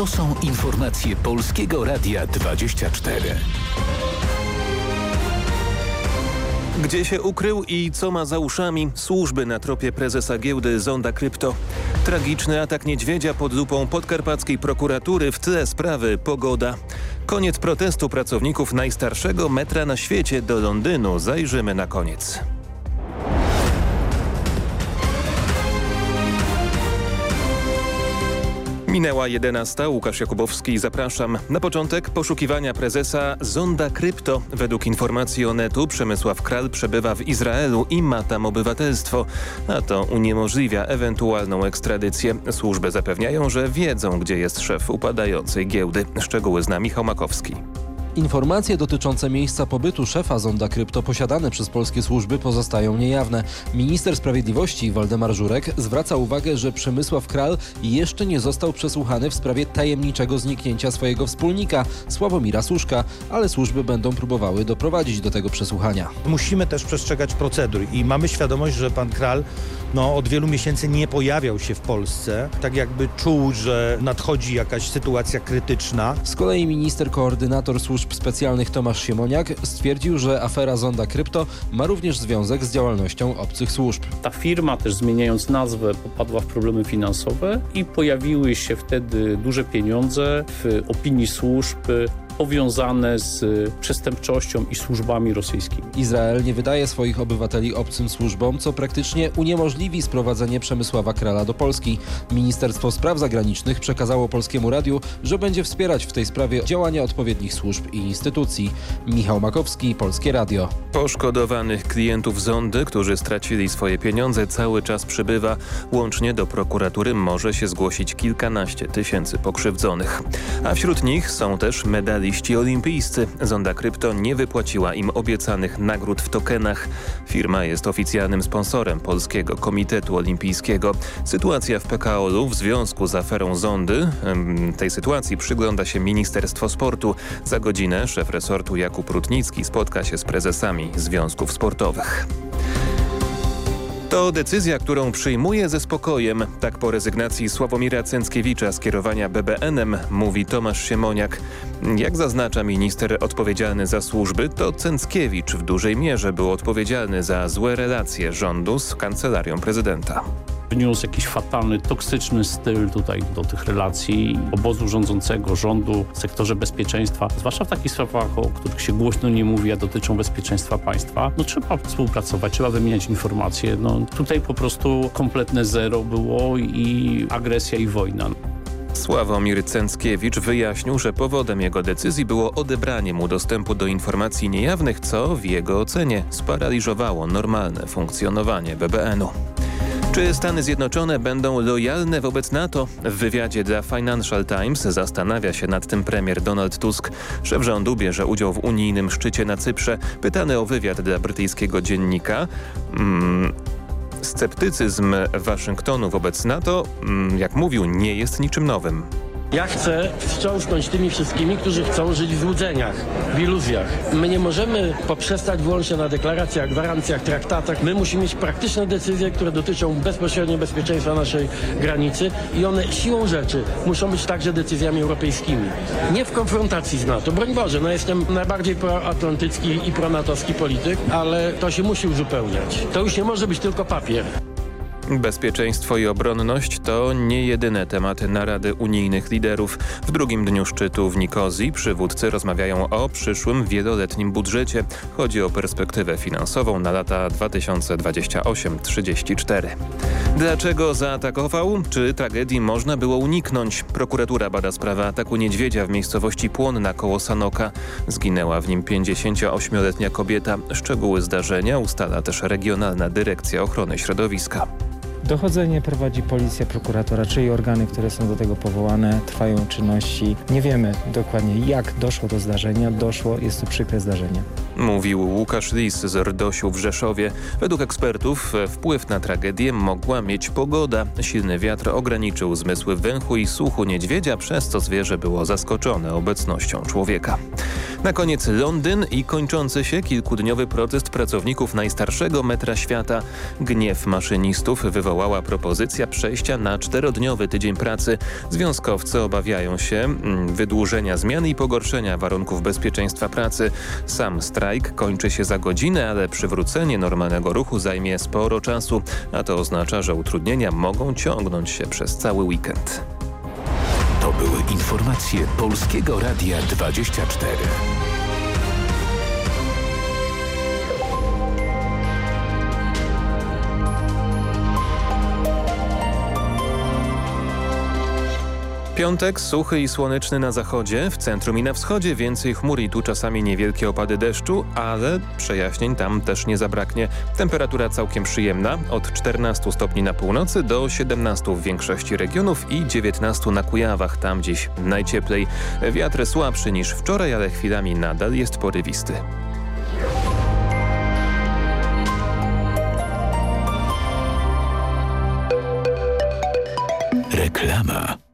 To są informacje Polskiego Radia 24. Gdzie się ukrył i co ma za uszami służby na tropie prezesa giełdy Zonda Krypto? Tragiczny atak niedźwiedzia pod lupą podkarpackiej prokuratury w tle sprawy pogoda. Koniec protestu pracowników najstarszego metra na świecie do Londynu. Zajrzymy na koniec. Minęła 11. Łukasz Jakubowski, zapraszam. Na początek poszukiwania prezesa Zonda Krypto. Według informacji Onetu Przemysław Kral przebywa w Izraelu i ma tam obywatelstwo, a to uniemożliwia ewentualną ekstradycję. Służby zapewniają, że wiedzą, gdzie jest szef upadającej giełdy. Szczegóły zna Michał Makowski. Informacje dotyczące miejsca pobytu szefa Zonda Krypto posiadane przez polskie służby pozostają niejawne. Minister Sprawiedliwości Waldemar Żurek zwraca uwagę, że Przemysław Kral jeszcze nie został przesłuchany w sprawie tajemniczego zniknięcia swojego wspólnika Sławomira Suszka, ale służby będą próbowały doprowadzić do tego przesłuchania. Musimy też przestrzegać procedur i mamy świadomość, że pan Kral no, od wielu miesięcy nie pojawiał się w Polsce, tak jakby czuł, że nadchodzi jakaś sytuacja krytyczna. Z kolei minister koordynator służb specjalnych Tomasz Siemoniak stwierdził, że afera Zonda Krypto ma również związek z działalnością obcych służb. Ta firma też zmieniając nazwę popadła w problemy finansowe i pojawiły się wtedy duże pieniądze w opinii służb powiązane z przestępczością i służbami rosyjskimi. Izrael nie wydaje swoich obywateli obcym służbom, co praktycznie uniemożliwi sprowadzenie Przemysława Krala do Polski. Ministerstwo Spraw Zagranicznych przekazało Polskiemu Radiu, że będzie wspierać w tej sprawie działania odpowiednich służb i instytucji. Michał Makowski, Polskie Radio. Poszkodowanych klientów Zondy, którzy stracili swoje pieniądze cały czas przybywa. Łącznie do prokuratury może się zgłosić kilkanaście tysięcy pokrzywdzonych. A wśród nich są też medali medaliści olimpijscy. Zonda Krypto nie wypłaciła im obiecanych nagród w tokenach. Firma jest oficjalnym sponsorem Polskiego Komitetu Olimpijskiego. Sytuacja w PKO-u w związku z aferą Zondy, tej sytuacji przygląda się Ministerstwo Sportu. Za godzinę szef resortu Jakub Rutnicki spotka się z prezesami związków sportowych. To decyzja, którą przyjmuje ze spokojem. Tak po rezygnacji Sławomira Cęckiewicza z kierowania BBN-em mówi Tomasz Siemoniak. Jak zaznacza minister odpowiedzialny za służby, to Cęckiewicz w dużej mierze był odpowiedzialny za złe relacje rządu z kancelarią prezydenta wniósł jakiś fatalny, toksyczny styl tutaj do tych relacji obozu rządzącego, rządu sektorze bezpieczeństwa, zwłaszcza w takich sprawach, o których się głośno nie mówi, a dotyczą bezpieczeństwa państwa. No trzeba współpracować, trzeba wymieniać informacje. No tutaj po prostu kompletne zero było i agresja i wojna. Sławomir Cęckiewicz wyjaśnił, że powodem jego decyzji było odebranie mu dostępu do informacji niejawnych, co w jego ocenie sparaliżowało normalne funkcjonowanie BBN-u. Czy Stany Zjednoczone będą lojalne wobec NATO? W wywiadzie dla Financial Times zastanawia się nad tym premier Donald Tusk. Szef rządu bierze udział w unijnym szczycie na Cyprze. Pytany o wywiad dla brytyjskiego dziennika... Hmm, Sceptycyzm Waszyngtonu wobec NATO, mm, jak mówił, nie jest niczym nowym. Ja chcę wstrząsnąć tymi wszystkimi, którzy chcą żyć w złudzeniach, w iluzjach. My nie możemy poprzestać wyłącznie na deklaracjach, gwarancjach, traktatach. My musimy mieć praktyczne decyzje, które dotyczą bezpośrednio bezpieczeństwa naszej granicy i one siłą rzeczy muszą być także decyzjami europejskimi. Nie w konfrontacji z NATO. Broń Boże, no jestem najbardziej proatlantycki i pronatowski polityk, ale to się musi uzupełniać. To już nie może być tylko papier. Bezpieczeństwo i obronność to nie jedyne tematy narady unijnych liderów. W drugim dniu szczytu w Nikozji przywódcy rozmawiają o przyszłym wieloletnim budżecie. Chodzi o perspektywę finansową na lata 2028-34. Dlaczego zaatakował? Czy tragedii można było uniknąć? Prokuratura bada sprawę ataku niedźwiedzia w miejscowości Płonna koło Sanoka. Zginęła w nim 58-letnia kobieta. Szczegóły zdarzenia ustala też Regionalna Dyrekcja Ochrony Środowiska. Dochodzenie prowadzi policja, prokuratora, czyli organy, które są do tego powołane. Trwają czynności. Nie wiemy dokładnie jak doszło do zdarzenia. Doszło, jest to przykre zdarzenie. Mówił Łukasz Lis z Rdosiu w Rzeszowie. Według ekspertów wpływ na tragedię mogła mieć pogoda. Silny wiatr ograniczył zmysły węchu i słuchu niedźwiedzia, przez co zwierzę było zaskoczone obecnością człowieka. Na koniec Londyn i kończący się kilkudniowy protest pracowników najstarszego metra świata. Gniew maszynistów wywołała propozycja przejścia na czterodniowy tydzień pracy. Związkowcy obawiają się mm, wydłużenia zmian i pogorszenia warunków bezpieczeństwa pracy. Sam strajk kończy się za godzinę, ale przywrócenie normalnego ruchu zajmie sporo czasu, a to oznacza, że utrudnienia mogą ciągnąć się przez cały weekend. To były informacje Polskiego Radia 24. Piątek suchy i słoneczny na zachodzie, w centrum i na wschodzie więcej chmur i tu czasami niewielkie opady deszczu, ale przejaśnień tam też nie zabraknie. Temperatura całkiem przyjemna, od 14 stopni na północy do 17 w większości regionów i 19 na Kujawach, tam dziś najcieplej. Wiatr słabszy niż wczoraj, ale chwilami nadal jest porywisty. Reklama.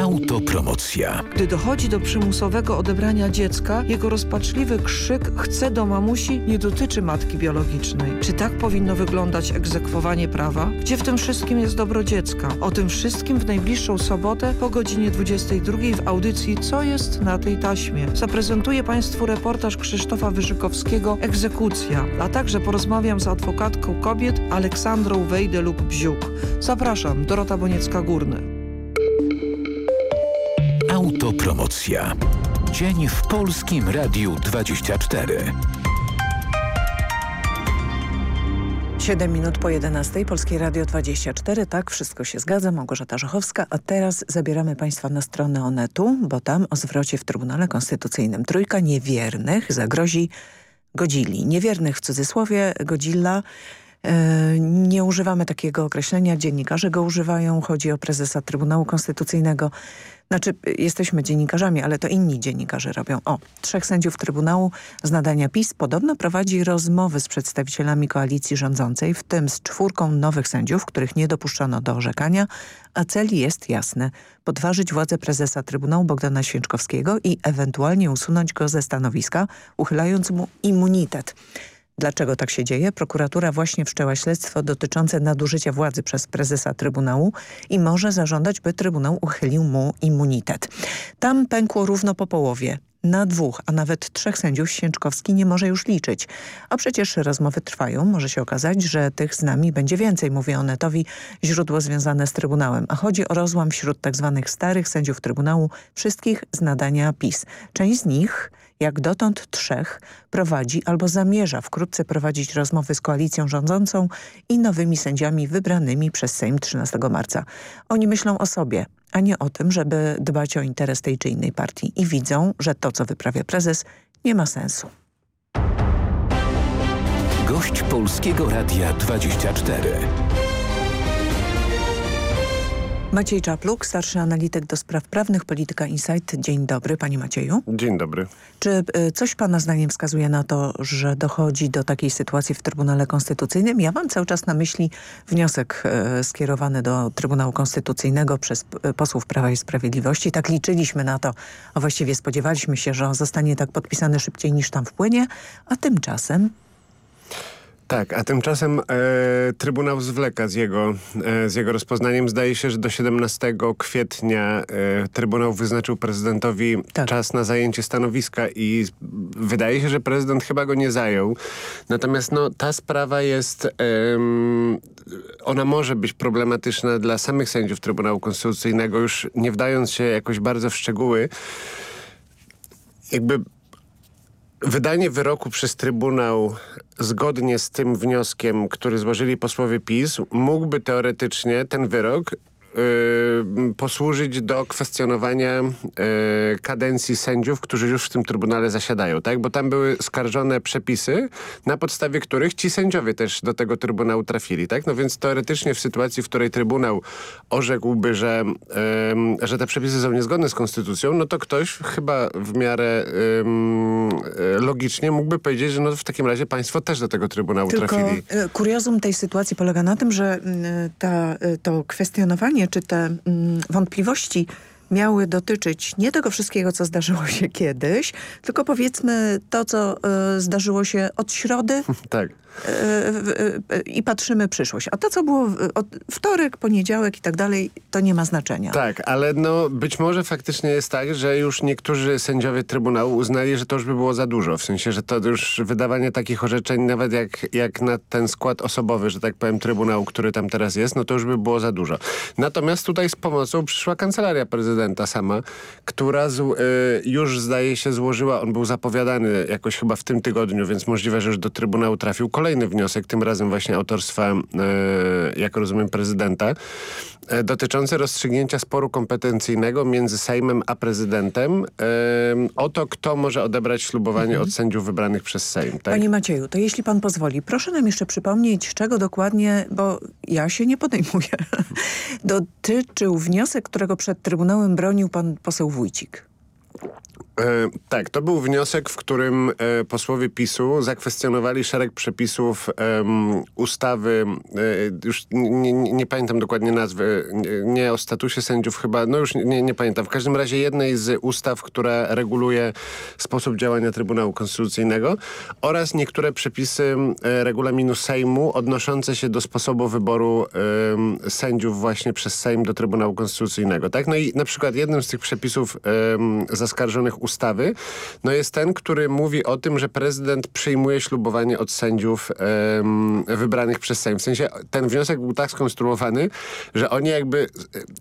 Autopromocja. Gdy dochodzi do przymusowego odebrania dziecka, jego rozpaczliwy krzyk chce do mamusi nie dotyczy matki biologicznej. Czy tak powinno wyglądać egzekwowanie prawa? Gdzie w tym wszystkim jest dobro dziecka? O tym wszystkim w najbliższą sobotę po godzinie 22 w audycji Co jest na tej taśmie? Zaprezentuję Państwu reportaż Krzysztofa Wyżykowskiego Egzekucja, a także porozmawiam z adwokatką kobiet Aleksandrą Wejdę lub Bziuk. Zapraszam, Dorota Boniecka-Górny. Autopromocja. Dzień w Polskim Radiu 24. 7 minut po 11, Polskie Radio 24. Tak, wszystko się zgadza. Małgorzata Żochowska. A teraz zabieramy Państwa na stronę Onetu, bo tam o zwrocie w Trybunale Konstytucyjnym. Trójka niewiernych zagrozi godzili. Niewiernych w cudzysłowie, godzilla nie używamy takiego określenia, dziennikarze go używają. Chodzi o prezesa Trybunału Konstytucyjnego. Znaczy, jesteśmy dziennikarzami, ale to inni dziennikarze robią. O, trzech sędziów Trybunału z nadania PiS podobno prowadzi rozmowy z przedstawicielami koalicji rządzącej, w tym z czwórką nowych sędziów, których nie dopuszczono do orzekania, a cel jest jasny. Podważyć władzę prezesa Trybunału Bogdana Święczkowskiego i ewentualnie usunąć go ze stanowiska, uchylając mu immunitet. Dlaczego tak się dzieje? Prokuratura właśnie wszczęła śledztwo dotyczące nadużycia władzy przez prezesa Trybunału i może zażądać, by Trybunał uchylił mu immunitet. Tam pękło równo po połowie. Na dwóch, a nawet trzech sędziów Święczkowski nie może już liczyć. A przecież rozmowy trwają. Może się okazać, że tych z nami będzie więcej, mówi Onetowi źródło związane z Trybunałem. A chodzi o rozłam wśród tak zwanych starych sędziów Trybunału, wszystkich z nadania PiS. Część z nich jak dotąd trzech, prowadzi albo zamierza wkrótce prowadzić rozmowy z koalicją rządzącą i nowymi sędziami wybranymi przez Sejm 13 marca. Oni myślą o sobie, a nie o tym, żeby dbać o interes tej czy innej partii i widzą, że to, co wyprawia prezes, nie ma sensu. Gość Polskiego Radia 24. Maciej Czapluk, starszy analityk do spraw prawnych, Polityka Insight. Dzień dobry, panie Macieju. Dzień dobry. Czy y, coś pana zdaniem wskazuje na to, że dochodzi do takiej sytuacji w Trybunale Konstytucyjnym? Ja mam cały czas na myśli wniosek y, skierowany do Trybunału Konstytucyjnego przez y, posłów Prawa i Sprawiedliwości. Tak liczyliśmy na to, a właściwie spodziewaliśmy się, że on zostanie tak podpisany szybciej niż tam wpłynie, a tymczasem Tak, a tymczasem e, Trybunał zwleka z jego, e, z jego rozpoznaniem. Zdaje się, że do 17 kwietnia e, Trybunał wyznaczył prezydentowi tak. czas na zajęcie stanowiska i wydaje się, że prezydent chyba go nie zajął. Natomiast no, ta sprawa jest, ona może być problematyczna dla samych sędziów Trybunału Konstytucyjnego, już nie wdając się jakoś bardzo w szczegóły. Jakby Wydanie wyroku przez Trybunał zgodnie z tym wnioskiem, który złożyli posłowie PiS, mógłby teoretycznie ten wyrok Y, posłużyć do kwestionowania y, kadencji sędziów, którzy już w tym Trybunale zasiadają, tak? Bo tam były skarżone przepisy, na podstawie których ci sędziowie też do tego Trybunału trafili, tak? No więc teoretycznie w sytuacji, w której Trybunał orzekłby, że, że te przepisy są niezgodne z Konstytucją, no to ktoś chyba w miarę y, logicznie mógłby powiedzieć, że no w takim razie państwo też do tego Trybunału Tylko trafili. kuriozum tej sytuacji polega na tym, że ta, to kwestionowanie pytanie, czy te mm, wątpliwości miały dotyczyć nie tego wszystkiego, co zdarzyło się kiedyś, tylko powiedzmy to, co y, zdarzyło się od środy. tak i patrzymy przyszłość. A to, co było wtorek, poniedziałek i tak dalej, to nie ma znaczenia. Tak, ale no być może faktycznie jest tak, że już niektórzy sędziowie Trybunału uznali, że to już by było za dużo. W sensie, że to już wydawanie takich orzeczeń, nawet jak, jak na ten skład osobowy, że tak powiem, Trybunału, który tam teraz jest, no to już by było za dużo. Natomiast tutaj z pomocą przyszła Kancelaria Prezydenta sama, która z, y, już zdaje się złożyła, on był zapowiadany jakoś chyba w tym tygodniu, więc możliwe, że już do Trybunału trafił kolejny wniosek, tym razem właśnie autorstwa, e, jak rozumiem, prezydenta, e, dotyczący rozstrzygnięcia sporu kompetencyjnego między Sejmem a prezydentem e, o to, kto może odebrać ślubowanie mhm. od sędziów wybranych przez Sejm. Tak? Panie Macieju, to jeśli pan pozwoli, proszę nam jeszcze przypomnieć, czego dokładnie, bo ja się nie podejmuję, dotyczył wniosek, którego przed Trybunałem bronił pan poseł Wójcik. E, tak, to był wniosek, w którym e, posłowie PiSu zakwestionowali szereg przepisów e, ustawy, już nie, nie, pamiętam dokładnie nazwy, nie, nie, o statusie sędziów chyba, no już nie, nie pamiętam. W każdym razie jednej z ustaw, która reguluje sposób działania Trybunału Konstytucyjnego oraz niektóre przepisy regulaminu Sejmu odnoszące się do sposobu wyboru sędziów właśnie przez Sejm do Trybunału Konstytucyjnego. Tak? No i na przykład jednym z tych przepisów zaskarżonych ustawy, no jest ten, który mówi o tym, że prezydent przyjmuje ślubowanie od sędziów wybranych przez Sejm. W sensie ten wniosek był tak skonstruowany, że oni jakby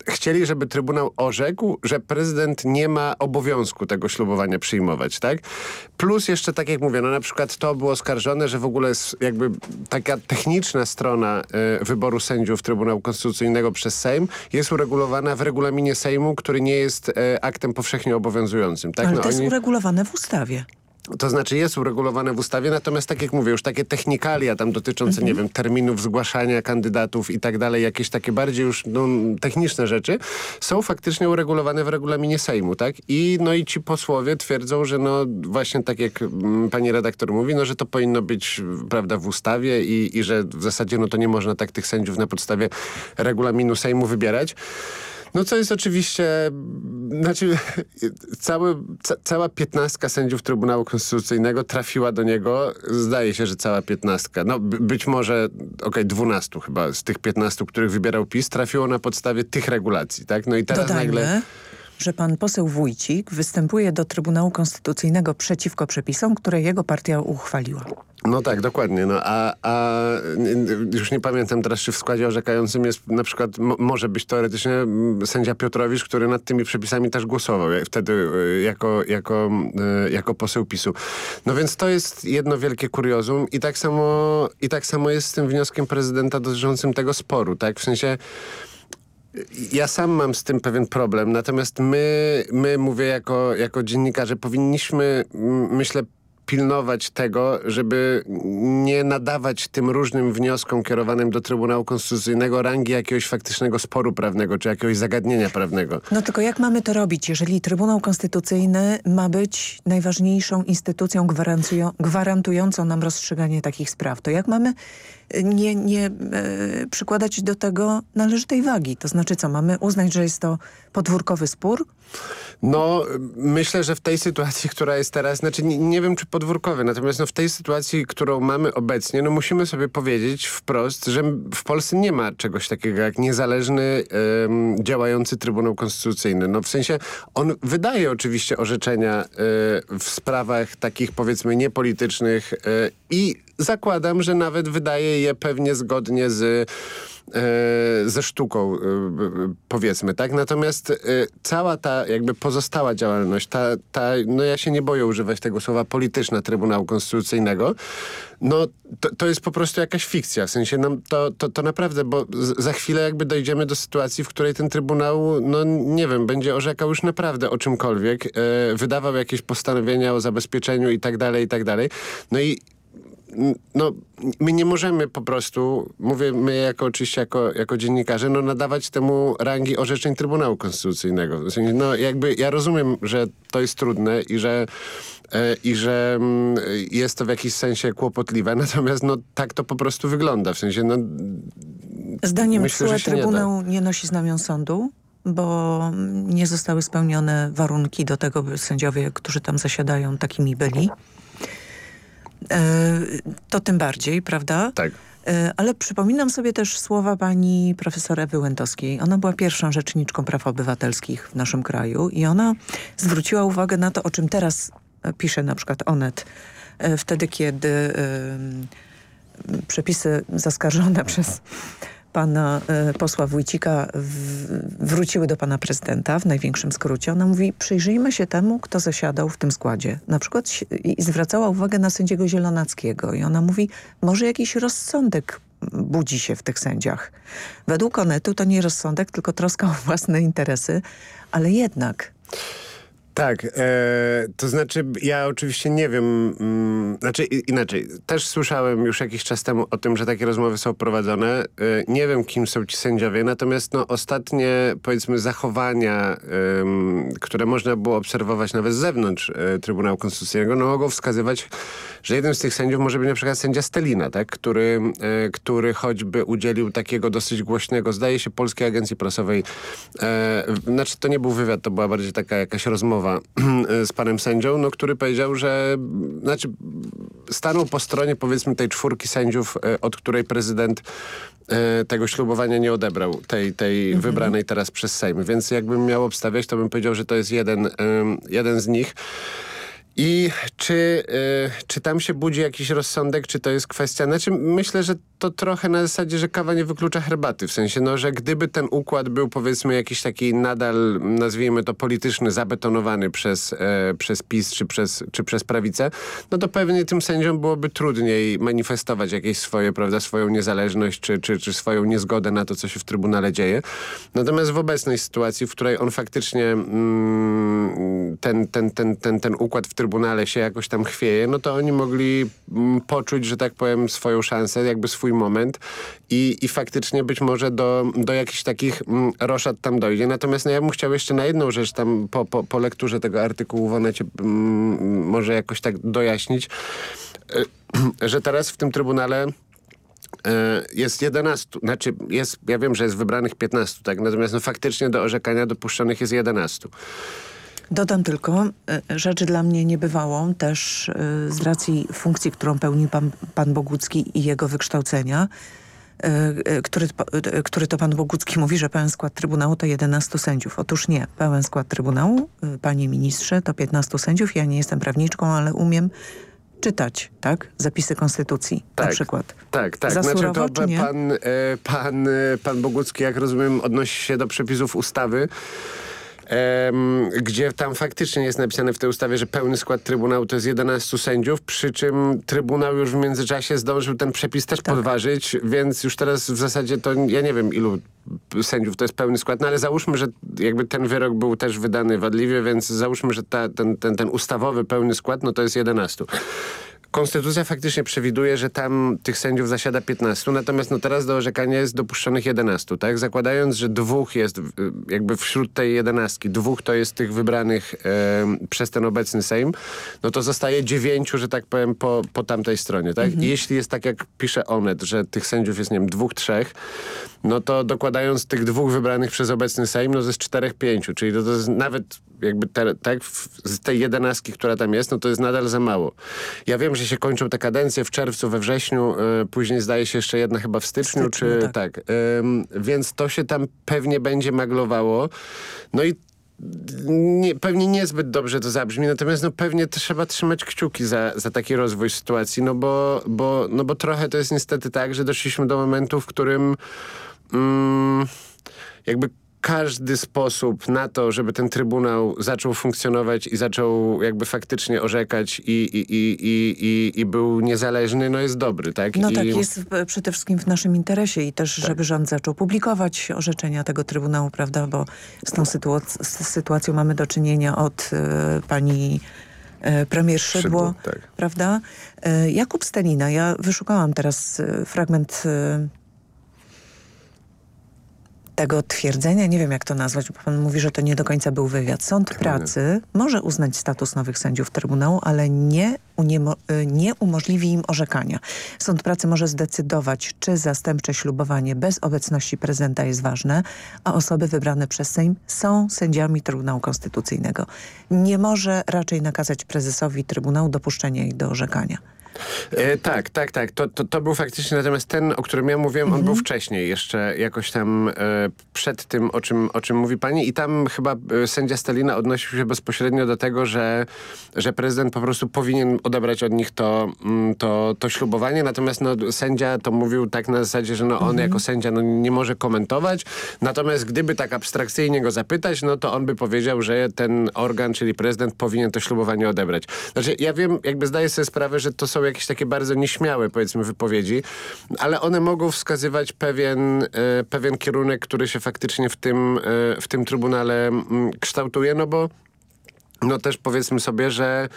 e, chcieli, żeby Trybunał orzekł, że prezydent nie ma obowiązku tego ślubowania przyjmować, tak? Plus jeszcze, tak jak mówię, no na przykład to było oskarżone, że w ogóle jakby taka techniczna strona y, wyboru sędziów Trybunału Konstytucyjnego przez Sejm jest uregulowana w regulaminie Sejmu, który nie jest y, aktem powszechnie obowiązującym. Tak? Ale no, to jest oni... uregulowane w ustawie. To znaczy jest uregulowane w ustawie, natomiast tak jak mówię, już takie technikalia tam dotyczące, mhm. nie wiem, terminów zgłaszania kandydatów i tak dalej, jakieś takie bardziej już no, techniczne rzeczy, są faktycznie uregulowane w regulaminie Sejmu, tak? I no i ci posłowie twierdzą, że no właśnie tak jak mm, pani redaktor mówi, no że to powinno być, prawda, w ustawie i, i że w zasadzie no to nie można tak tych sędziów na podstawie regulaminu Sejmu wybierać. No co jest oczywiście, znaczy cały, ca, cała piętnastka sędziów Trybunału Konstytucyjnego trafiła do niego, zdaje się, że cała piętnastka, no być może, okej, okay, dwunastu chyba z tych piętnastu, których wybierał PiS, trafiło na podstawie tych regulacji, tak? No i teraz Dodajmy. nagle że pan poseł Wójcik występuje do Trybunału Konstytucyjnego przeciwko przepisom, które jego partia uchwaliła. No tak, dokładnie. No, a, a już nie pamiętam teraz, czy w składzie orzekającym jest na przykład, może być teoretycznie sędzia Piotrowicz, który nad tymi przepisami też głosował wtedy e, jako, jako, e, jako poseł PiSu. No więc to jest jedno wielkie kuriozum i tak samo, i tak samo jest z tym wnioskiem prezydenta dotyczącym tego sporu, tak? W sensie ja sam mam z tym pewien problem, natomiast my, my mówię jako, jako dziennikarze, powinniśmy, myślę, pilnować tego, żeby nie nadawać tym różnym wnioskom kierowanym do Trybunału Konstytucyjnego rangi jakiegoś faktycznego sporu prawnego, czy jakiegoś zagadnienia prawnego. No tylko jak mamy to robić, jeżeli Trybunał Konstytucyjny ma być najważniejszą instytucją gwarantującą nam rozstrzyganie takich spraw, to jak mamy nie, nie e, przykładać do tego należytej wagi. To znaczy co, mamy uznać, że jest to podwórkowy spór? No, myślę, że w tej sytuacji, która jest teraz, znaczy nie, nie wiem, czy podwórkowy, natomiast no, w tej sytuacji, którą mamy obecnie, no musimy sobie powiedzieć wprost, że w Polsce nie ma czegoś takiego jak niezależny, um, działający Trybunał Konstytucyjny. No w sensie on wydaje oczywiście orzeczenia y, w sprawach takich powiedzmy niepolitycznych y, i zakładam, że nawet wydaje je pewnie zgodnie z ze sztuką, e, powiedzmy, tak? Natomiast e, cała ta jakby pozostała działalność, ta, ta, no ja się nie boję używać tego słowa polityczna Trybunału Konstytucyjnego, no to, to jest po prostu jakaś fikcja, w sensie no, to, to, to naprawdę, bo za chwilę jakby dojdziemy do sytuacji, w której ten Trybunał, no nie wiem, będzie orzekał już naprawdę o czymkolwiek, e, wydawał jakieś postanowienia o zabezpieczeniu i tak dalej, i tak dalej. No i no, my nie możemy po prostu, mówię my jako oczywiście jako, jako dziennikarze, no nadawać temu rangi orzeczeń Trybunału Konstytucyjnego. No jakby ja rozumiem, że to jest trudne i że e, i że mm, jest to w jakiś sensie kłopotliwe, natomiast no tak to po prostu wygląda. W sensie no Zdaniem myślę, Trybunał nie, nie nosi znamion sądu? bo nie zostały spełnione warunki do tego, by sędziowie, którzy tam zasiadają, takimi byli. E, to tym bardziej, prawda? Tak. E, ale przypominam sobie też słowa pani profesor Ewy Łętowskiej. Ona była pierwszą rzeczniczką praw obywatelskich w naszym kraju i ona zwróciła uwagę na to, o czym teraz pisze na przykład Onet. E, wtedy, kiedy przepisy zaskarżone przez pana e, posła Wójcika wróciły do pana prezydenta w największym skrócie. Ona mówi, przyjrzyjmy się temu, kto zasiadał w tym składzie. Na przykład i zwracała uwagę na sędziego Zielonackiego i ona mówi, może jakiś rozsądek budzi się w tych sędziach. Według Onetu to nie rozsądek, tylko troska o własne interesy, ale jednak... Tak, e, to znaczy ja oczywiście nie wiem, mm, znaczy inaczej, też słyszałem już jakiś czas temu o tym, że takie rozmowy są prowadzone. E, nie wiem, kim są ci sędziowie, natomiast no, ostatnie, powiedzmy, zachowania, e, które można było obserwować nawet z zewnątrz e, Trybunału Konstytucyjnego, no, mogą wskazywać, że jeden z tych sędziów może być na przykład sędzia Stelina, tak? który, e, który choćby udzielił takiego dosyć głośnego, zdaje się, Polskiej Agencji Prasowej, e, znaczy to nie był wywiad, to była bardziej taka jakaś rozmowa rozmowa z panem sędzią, no, który powiedział, że znaczy stanął po stronie powiedzmy tej czwórki sędziów, e, od której prezydent e, tego ślubowania nie odebrał, tej, tej mhm. wybranej teraz przez Sejm. Więc jakbym miał obstawiać, to bym powiedział, że to jest jeden, jeden z nich. I czy, y, czy tam się budzi jakiś rozsądek, czy to jest kwestia... Znaczy myślę, że to trochę na zasadzie, że kawa nie wyklucza herbaty. W sensie, no, że gdyby ten układ był powiedzmy jakiś taki nadal, nazwijmy to polityczny, zabetonowany przez, e, przez PiS czy przez, czy przez prawicę, no to pewnie tym sędziom byłoby trudniej manifestować jakieś swoje, prawda, swoją niezależność czy, czy, czy swoją niezgodę na to, co się w Trybunale dzieje. Natomiast w obecnej sytuacji, w której on faktycznie mm, ten, ten, ten, ten, ten układ w Trybunale się jakoś tam chwieje, no to oni mogli mm, poczuć, że tak powiem, swoją szansę, jakby swój moment i, i faktycznie być może do, do jakichś takich mm, roszad tam dojdzie. Natomiast no, ja bym chciał jeszcze na jedną rzecz tam po, po, po lekturze tego artykułu w Onecie mm, może jakoś tak dojaśnić, e, że teraz w tym Trybunale e, jest 11, znaczy jest, ja wiem, że jest wybranych 15, tak? natomiast no, faktycznie do orzekania dopuszczonych jest 11. Dodam tylko e, rzecz dla mnie niebywałą też e, z racji funkcji, którą pełni pan, pan Bogucki i jego wykształcenia, e, który, który to pan Bogucki mówi, że pełen skład Trybunału to 11 sędziów. Otóż nie. Pełen skład Trybunału, panie ministrze, to 15 sędziów. Ja nie jestem prawniczką, ale umiem czytać, tak? Zapisy konstytucji tak, na przykład. Tak, tak. Za znaczy surowo, to pan, pan, pan Bogucki, jak rozumiem, odnosi się do przepisów ustawy, gdzie tam faktycznie jest napisane w tej ustawie, że pełny skład Trybunału to jest 11 sędziów, przy czym Trybunał już w międzyczasie zdążył ten przepis też tak. podważyć, więc już teraz w zasadzie to ja nie wiem ilu sędziów to jest pełny skład, no ale załóżmy, że jakby ten wyrok był też wydany wadliwie, więc załóżmy, że ta, ten, ten, ten ustawowy pełny skład, no to jest 11. Konstytucja faktycznie przewiduje, że tam tych sędziów zasiada 15, natomiast no teraz do orzekania jest dopuszczonych 11, tak? Zakładając, że dwóch jest jakby wśród tej jedenastki, dwóch to jest tych wybranych e, przez ten obecny Sejm, no to zostaje dziewięciu, że tak powiem, po, po tamtej stronie, tak? Mhm. Jeśli jest tak, jak pisze Onet, że tych sędziów jest, nie wiem, dwóch, trzech, no to dokładając tych dwóch wybranych przez obecny Sejm, no to jest czterech, pięciu, czyli to, to jest nawet jakby te, tak z tej jedenastki, która tam jest, no to jest nadal za mało. Ja wiem, że się kończą te kadencje w czerwcu, we wrześniu, y, później zdaje się jeszcze jedna chyba w styczniu, styczniu czy tak. tak. Y, więc to się tam pewnie będzie maglowało. No i nie, pewnie niezbyt dobrze to zabrzmi, natomiast no pewnie trzeba trzymać kciuki za, za taki rozwój sytuacji, no bo, bo, no bo trochę to jest niestety tak, że doszliśmy do momentu, w którym mm, jakby każdy sposób na to, żeby ten Trybunał zaczął funkcjonować i zaczął jakby faktycznie orzekać i, i, i, i, i był niezależny, no jest dobry, tak? No I... tak, jest przede wszystkim w naszym interesie i też, tak. żeby rząd zaczął publikować orzeczenia tego Trybunału, prawda, bo z tą sytuac z sytuacją mamy do czynienia od y, pani y, premier Szydło, Szydło tak. prawda? Y, Jakub Stalina, ja wyszukałam teraz fragment tego twierdzenia, nie wiem jak to nazwać, bo pan mówi, że to nie do końca był wywiad. Sąd pracy może uznać status nowych sędziów Trybunału, ale nie, y, nie umożliwi im orzekania. Sąd pracy może zdecydować, czy zastępcze ślubowanie bez obecności prezydenta jest ważne, a osoby wybrane przez Sejm są sędziami Trybunału Konstytucyjnego. Nie może raczej nakazać prezesowi Trybunału dopuszczenia ich do orzekania. E, tak, tak, tak. To, to, to, był faktycznie, natomiast ten, o którym ja mówiłem, mhm. on był wcześniej, jeszcze jakoś tam e, przed tym, o czym, o czym mówi pani i tam chyba e, sędzia Stalina odnosił się bezpośrednio do tego, że, że prezydent po prostu powinien odebrać od nich to, mm, to, to ślubowanie, natomiast no, sędzia to mówił tak na zasadzie, że no, on mhm. jako sędzia no, nie może komentować, natomiast gdyby tak abstrakcyjnie go zapytać, no to on by powiedział, że ten organ, czyli prezydent powinien to ślubowanie odebrać. Znaczy, ja wiem, jakby zdaję sobie sprawę, że to są jakieś takie bardzo nieśmiałe, powiedzmy, wypowiedzi, ale one mogą wskazywać pewien, e, pewien kierunek, który się faktycznie w tym, e, w tym Trybunale mm, kształtuje, no bo no też powiedzmy sobie, że,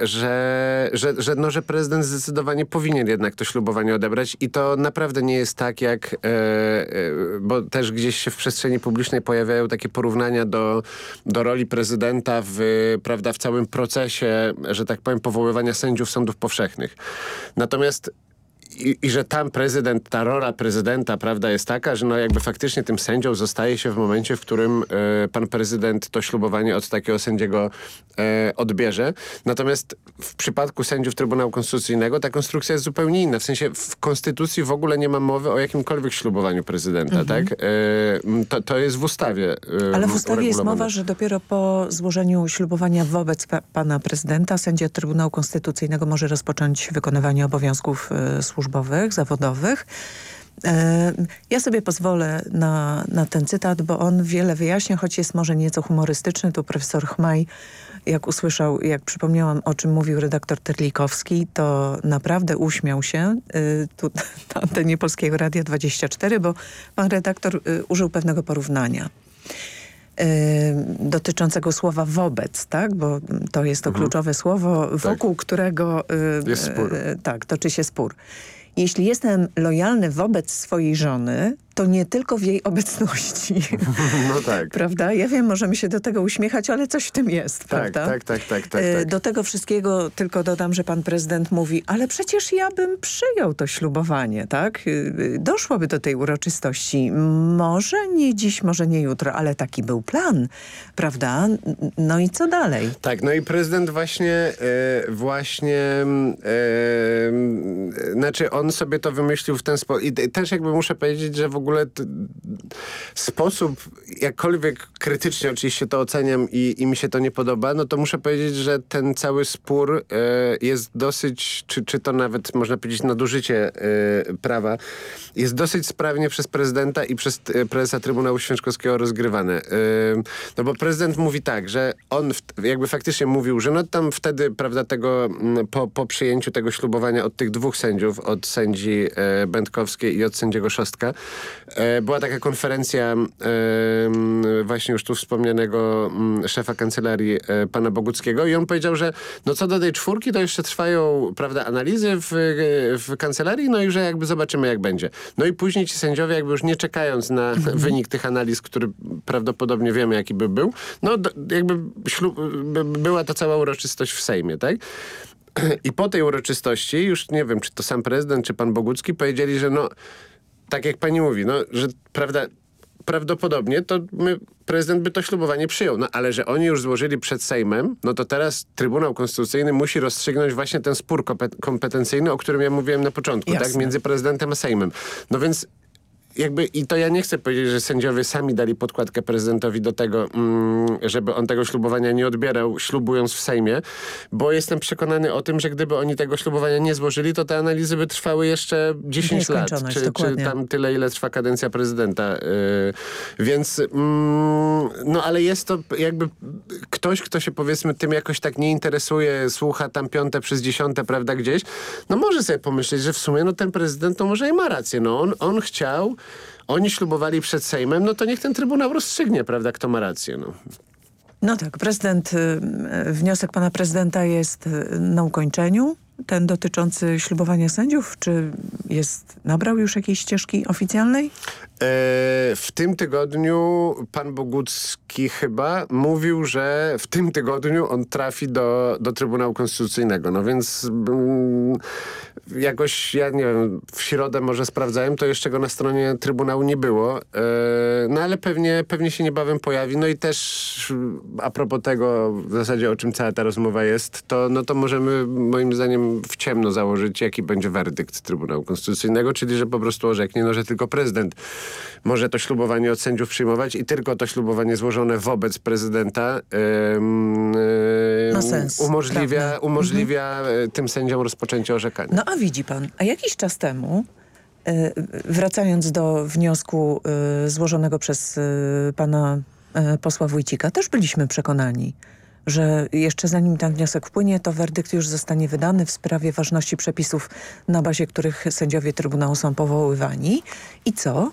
że, że, że, no, że prezydent zdecydowanie powinien jednak to ślubowanie odebrać i to naprawdę nie jest tak jak, e, e, bo też gdzieś się w przestrzeni publicznej pojawiają takie porównania do, do roli prezydenta w, prawda, w całym procesie, że tak powiem, powoływania sędziów sądów powszechnych. Natomiast i, i, że tam prezydent, ta rola prezydenta, prawda, jest taka, że no jakby faktycznie tym sędzią zostaje się w momencie, w którym e, pan prezydent to ślubowanie od takiego sędziego e, odbierze. Natomiast w przypadku sędziów Trybunału Konstytucyjnego ta konstrukcja jest zupełnie inna. W sensie w Konstytucji w ogóle nie ma mowy o jakimkolwiek ślubowaniu prezydenta, mhm. tak? E, to, to jest w ustawie e, Ale w ustawie jest mowa, że dopiero po złożeniu ślubowania wobec pa pana prezydenta sędzia Trybunału Konstytucyjnego może rozpocząć wykonywanie obowiązków e, służbowych, zawodowych. E, ja sobie pozwolę na, na ten cytat, bo on wiele wyjaśnia, choć jest może nieco humorystyczny. Tu profesor Chmaj, jak usłyszał, jak przypomniałam, o czym mówił redaktor Terlikowski, to naprawdę uśmiał się e, tu na antenie Polskiego Radia 24, bo pan redaktor e, użył pewnego porównania dotyczącego słowa wobec, tak? bo to jest to mhm. kluczowe słowo, tak. wokół tak. którego jest spór. tak, toczy się spór. Jeśli jestem lojalny wobec swojej żony, to nie tylko w jej obecności. No tak. prawda? Ja wiem, możemy się do tego uśmiechać, ale coś w tym jest, tak, prawda? Tak, tak, tak, tak, tak. Do tego wszystkiego tylko dodam, że pan prezydent mówi, ale przecież ja bym przyjął to ślubowanie, tak? E, doszłoby do tej uroczystości. Może nie dziś, może nie jutro, ale taki był plan, prawda? No i co dalej? Tak, no i prezydent właśnie, e, właśnie, e, znaczy on sobie to wymyślił w ten sposób i też jakby muszę powiedzieć, że w ogóle sposób, jakkolwiek krytycznie oczywiście to oceniam i, i mi się to nie podoba, no to muszę powiedzieć, że ten cały spór e, jest dosyć, czy, czy to nawet można powiedzieć nadużycie e, prawa, jest dosyć sprawnie przez prezydenta i przez e, prezesa Trybunału Święczkowskiego rozgrywane. E, no bo prezydent mówi tak, że on w, jakby faktycznie mówił, że no tam wtedy, prawda, tego po, po przyjęciu tego ślubowania od tych dwóch sędziów, od sędzi Będkowskiej i od sędziego Szostka, była taka konferencja właśnie już tu wspomnianego szefa kancelarii e, pana Boguckiego i on powiedział, że no co do tej czwórki to jeszcze trwają prawda, analizy w, w kancelarii, no i że jakby zobaczymy jak będzie. No i później ci sędziowie jakby już nie czekając na mhm. wynik tych analiz, który prawdopodobnie wiemy jaki by był, no jakby była to cała uroczystość w Sejmie, tak? I po tej uroczystości, już nie wiem, czy to sam prezydent, czy pan Bogucki powiedzieli, że no tak jak pani mówi, no, że prawda, prawdopodobnie to my, prezydent by to ślubowanie przyjął. No ale że oni już złożyli przed Sejmem, no to teraz Trybunał Konstytucyjny musi rozstrzygnąć właśnie ten spór kompetencyjny, o którym ja mówiłem na początku, tak? Między prezydentem a Sejmem. No więc jakby i to ja nie chcę powiedzieć, że sędziowie sami dali podkładkę prezydentowi do tego, mm, żeby on tego ślubowania nie odbierał, ślubując w Sejmie, bo jestem przekonany o tym, że gdyby oni tego ślubowania nie złożyli, to te analizy by trwały jeszcze 10 lat, czy, czy, tam tyle, ile trwa kadencja prezydenta. Yy, więc, mm, no ale jest to jakby ktoś, kto się powiedzmy tym jakoś tak nie interesuje, słucha tam piąte przez dziesiąte, prawda, gdzieś, no może sobie pomyśleć, że w sumie no ten prezydent to może i ma rację. No on, on chciał oni ślubowali przed Sejmem, no to niech ten Trybunał rozstrzygnie, prawda, kto ma rację. No. No tak, prezydent, y, wniosek pana prezydenta jest y, na ukończeniu ten dotyczący ślubowania sędziów? Czy jest, nabrał już jakiejś ścieżki oficjalnej? E, w tym tygodniu pan Bogucki chyba mówił, że w tym tygodniu on trafi do, do Trybunału Konstytucyjnego. No więc mm, jakoś, ja nie wiem, w środę może sprawdzałem, to jeszcze go na stronie Trybunału nie było. E, no ale pewnie, pewnie się niebawem pojawi. No i też a propos tego w zasadzie o czym cała ta rozmowa jest, to, no to możemy moim zdaniem w ciemno założyć, jaki będzie werdykt Trybunału Konstytucyjnego, czyli że po prostu orzeknie, no, że tylko prezydent może to ślubowanie od sędziów przyjmować i tylko to ślubowanie złożone wobec prezydenta yy, sens, umożliwia, umożliwia mhm. tym sędziom rozpoczęcie orzekania. No a widzi pan, a jakiś czas temu yy, wracając do wniosku yy, złożonego przez pana posła Wójcika, też byliśmy przekonani, że jeszcze zanim ten wniosek wpłynie, to werdykt już zostanie wydany w sprawie ważności przepisów, na bazie których sędziowie Trybunału są powoływani. I co?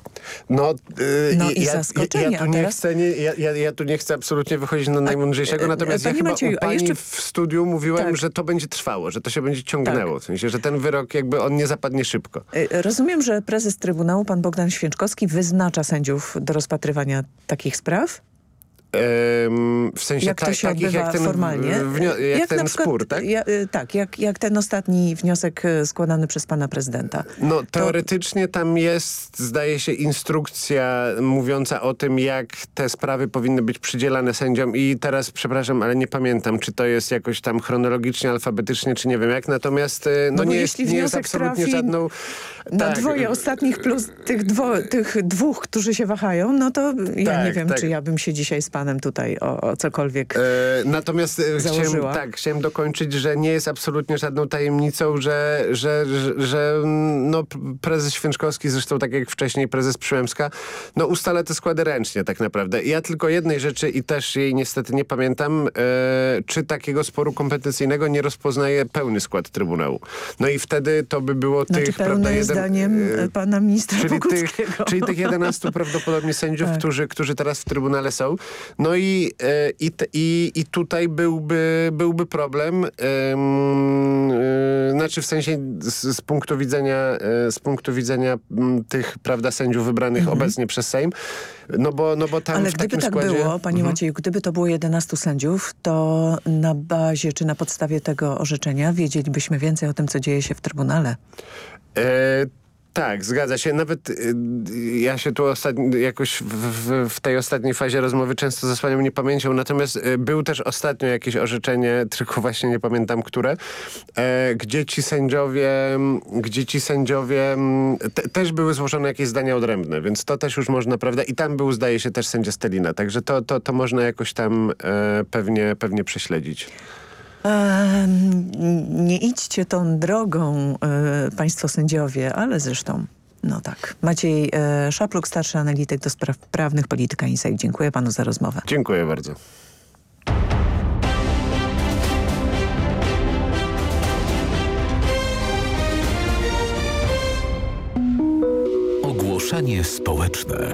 No, yy, no i ja, zaskoczenie. Ja, tu nie chcę, nie, ja, ja, tu nie chcę absolutnie wychodzić na najmądrzejszego, a, natomiast ja chyba Macieju, pani jeszcze... w studiu mówiłem, tak. że to będzie trwało, że to się będzie ciągnęło. Tak. W sensie, że ten wyrok jakby on nie zapadnie szybko. Y, rozumiem, że prezes Trybunału, pan Bogdan Święczkowski, wyznacza sędziów do rozpatrywania takich spraw? W sensie jak to się takich jak ten, formalnie? jak, jak ten przykład, spór, tak? Ja, y, tak, jak, jak ten ostatni wniosek y, składany przez pana prezydenta. No teoretycznie to... tam jest, zdaje się, instrukcja mówiąca o tym, jak te sprawy powinny być przydzielane sędziom i teraz, przepraszam, ale nie pamiętam, czy to jest jakoś tam chronologicznie, alfabetycznie, czy nie wiem jak, natomiast y, no, no nie, jest, nie jest absolutnie żadną... Na tak. dwoje ostatnich plus tych, dwo, tych dwóch, którzy się wahają, no to ja tak, nie wiem, tak. czy ja bym się dzisiaj z panem tutaj o, o cokolwiek e, Natomiast e, chciałem, tak, chciałem dokończyć, że nie jest absolutnie żadną tajemnicą, że, że, że, że no, prezes Święczkowski, zresztą tak jak wcześniej prezes Przyłębska, no ustala te składy ręcznie tak naprawdę. Ja tylko jednej rzeczy i też jej niestety nie pamiętam, e, czy takiego sporu kompetencyjnego nie rozpoznaje pełny skład Trybunału. No i wtedy to by było znaczy tych, prawda, jeden, zdaniem e, pana ministra czyli tych, czyli tych 11 prawdopodobnie sędziów, tak. którzy, którzy teraz w Trybunale są. No i, e, i, i, i tutaj byłby, byłby problem, e, znaczy w sensie z, z, punktu widzenia, e, z punktu widzenia tych prawda, sędziów wybranych mhm. obecnie przez Sejm, no bo, no bo tam Ale gdyby tak składzie... było, panie mhm. Macieju, gdyby to było 11 sędziów, to na bazie czy na podstawie tego orzeczenia wiedzielibyśmy więcej o tym, co dzieje się w Trybunale. E, tak, zgadza się. Nawet y, ja się tu ostatni, jakoś w, w, w, tej ostatniej fazie rozmowy często zasłaniam niepamięcią, natomiast y, był też ostatnio jakieś orzeczenie, tylko właśnie nie pamiętam które, e, gdzie ci sędziowie, gdzie ci sędziowie te, też były złożone jakieś zdania odrębne, więc to też już można, prawda? I tam był, zdaje się, też sędzia Stelina, także to, to, to można jakoś tam e, pewnie, pewnie prześledzić. Nie idźcie tą drogą, e, państwo sędziowie, ale zresztą no tak. Maciej e, Szapluk, starszy analityk do spraw prawnych, Polityka Insight. Dziękuję panu za rozmowę. Dziękuję bardzo. Ogłoszenie społeczne.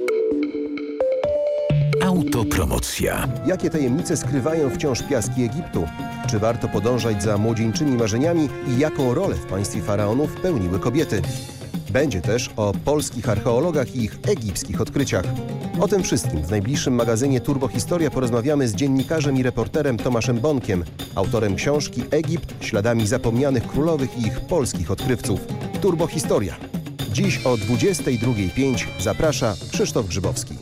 Autopromocja. Jakie tajemnice skrywają wciąż piaski Egiptu? Czy warto podążać za młodzieńczymi marzeniami i jaką rolę w państwie faraonów pełniły kobiety? Będzie też o polskich archeologach i ich egipskich odkryciach. O tym wszystkim w najbliższym magazynie Turbohistoria porozmawiamy z dziennikarzem i reporterem Tomaszem Bonkiem, autorem książki Egipt śladami zapomnianych królowych i ich polskich odkrywców. Turbohistoria. Dziś o 22.05 zaprasza Krzysztof Grzybowski.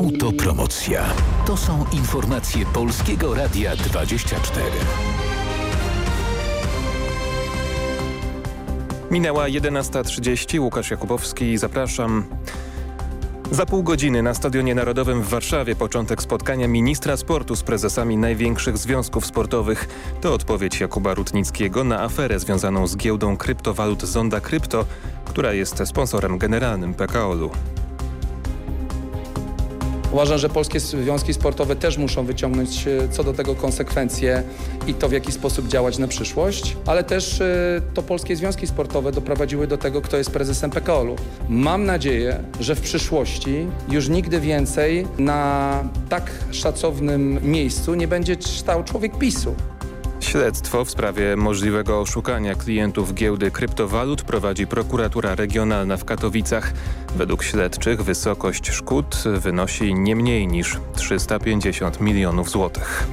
Autopromocja. To są informacje Polskiego Radia 24. Minęła 11.30. Łukasz Jakubowski. Zapraszam. Za pół godziny na Stadionie Narodowym w Warszawie początek spotkania ministra sportu z prezesami największych związków sportowych. To odpowiedź Jakuba Rutnickiego na aferę związaną z giełdą kryptowalut Zonda Krypto, która jest sponsorem generalnym PKO-u. Uważam, że polskie związki sportowe też muszą wyciągnąć e, co do tego konsekwencje i to w jaki sposób działać na przyszłość, ale też e, to polskie związki sportowe doprowadziły do tego, kto jest prezesem PKO-u. Mam nadzieję, że w przyszłości już nigdy więcej na tak szacownym miejscu nie będzie stał człowiek PiSu. Śledztwo w sprawie możliwego oszukania klientów giełdy kryptowalut prowadzi prokuratura regionalna w Katowicach. Według śledczych wysokość szkód wynosi nie mniej niż 350 milionów złotych.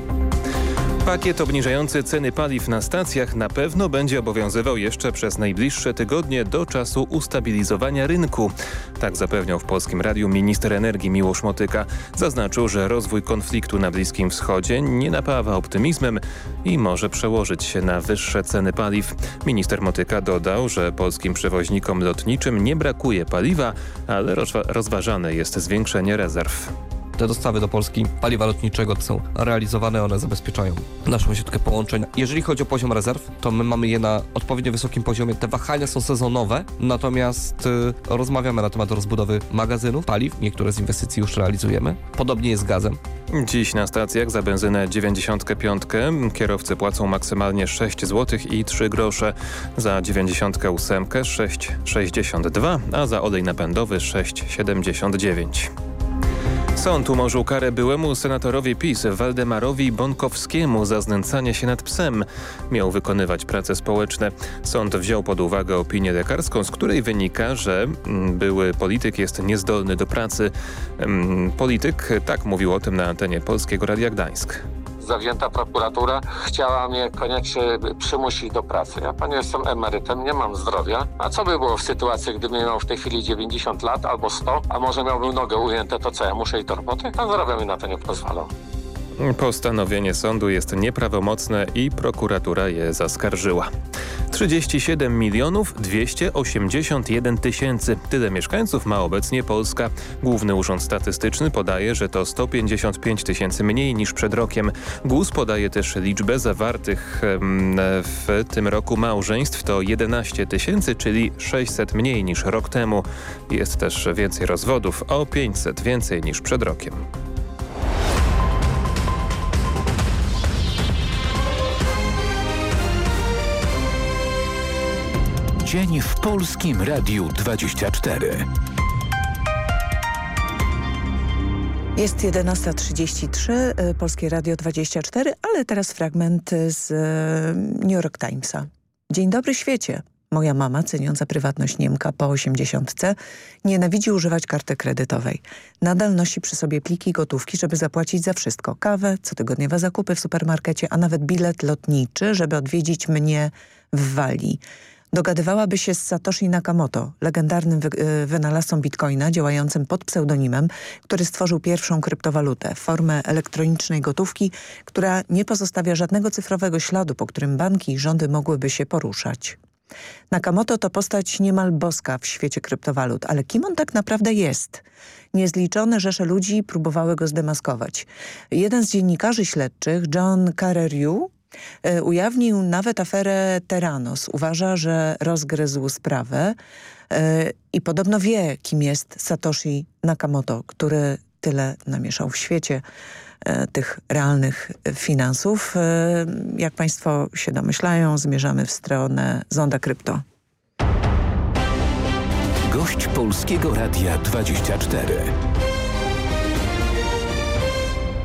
Pakiet obniżający ceny paliw na stacjach na pewno będzie obowiązywał jeszcze przez najbliższe tygodnie do czasu ustabilizowania rynku. Tak zapewniał w Polskim Radiu minister energii Miłosz Motyka. Zaznaczył, że rozwój konfliktu na Bliskim Wschodzie nie napawa optymizmem i może przełożyć się na wyższe ceny paliw. Minister Motyka dodał, że polskim przewoźnikom lotniczym nie brakuje paliwa, ale rozważane jest zwiększenie rezerw te dostawy do Polski paliwa lotniczego są realizowane, one zabezpieczają naszą siatkę połączeń. Jeżeli chodzi o poziom rezerw, to my mamy je na odpowiednio wysokim poziomie. Te wahania są sezonowe, natomiast y, rozmawiamy na temat rozbudowy magazynów paliw. Niektóre z inwestycji już realizujemy. Podobnie jest z gazem. Dziś na stacjach za benzynę 95 kierowcy płacą maksymalnie 6 zł i 3 grosze. Za 98 6,62, a za olej napędowy 6,79. Sąd umorzył karę byłemu senatorowi PiS Waldemarowi Bonkowskiemu za znęcanie się nad psem. Miał wykonywać prace społeczne. Sąd wziął pod uwagę opinię lekarską, z której wynika, że mm, były polityk jest niezdolny do pracy. Mm, polityk tak mówił o tym na antenie Polskiego Radia Gdańsk zawzięta prokuratura chciała mnie koniecznie przymusić do pracy. Ja panie jestem emerytem, nie mam zdrowia. A co by było w sytuacji, gdybym miał w tej chwili 90 lat albo 100, a może miałbym nogę ujęte, to co, ja muszę iść do roboty? Pan zdrowia mi na to nie pozwala. Postanowienie sądu jest nieprawomocne i prokuratura je zaskarżyła. 37 milionów 281 tysięcy. Tyle mieszkańców ma obecnie Polska. Główny Urząd Statystyczny podaje, że to 155 tysięcy mniej niż przed rokiem. GUS podaje też liczbę zawartych w tym roku małżeństw to 11 tysięcy, czyli 600 mniej niż rok temu. Jest też więcej rozwodów, o 500 więcej niż przed rokiem. Dzień w Polskim Radiu 24. Jest 11.33, y, Polskie Radio 24, ale teraz fragment z y, New York Timesa. Dzień dobry świecie. Moja mama, ceniąca prywatność Niemka po osiemdziesiątce, nienawidzi używać karty kredytowej. Nadal nosi przy sobie pliki gotówki, żeby zapłacić za wszystko. Kawę, cotygodniowe zakupy w supermarkecie, a nawet bilet lotniczy, żeby odwiedzić mnie w Walii. Dogadywałaby się z Satoshi Nakamoto, legendarnym wy y, wynalazcą bitcoina działającym pod pseudonimem, który stworzył pierwszą kryptowalutę, formę elektronicznej gotówki, która nie pozostawia żadnego cyfrowego śladu, po którym banki i rządy mogłyby się poruszać. Nakamoto to postać niemal boska w świecie kryptowalut, ale kim on tak naprawdę jest? Niezliczone rzesze ludzi próbowały go zdemaskować. Jeden z dziennikarzy śledczych, John Carreyrou, ujawnił nawet aferę Teranos. Uważa, że rozgryzł sprawę e, i podobno wie, kim jest Satoshi Nakamoto, który tyle namieszał w świecie e, tych realnych finansów. Jak Państwo się domyślają, zmierzamy w stronę zonda krypto. Gość Polskiego Radia 24.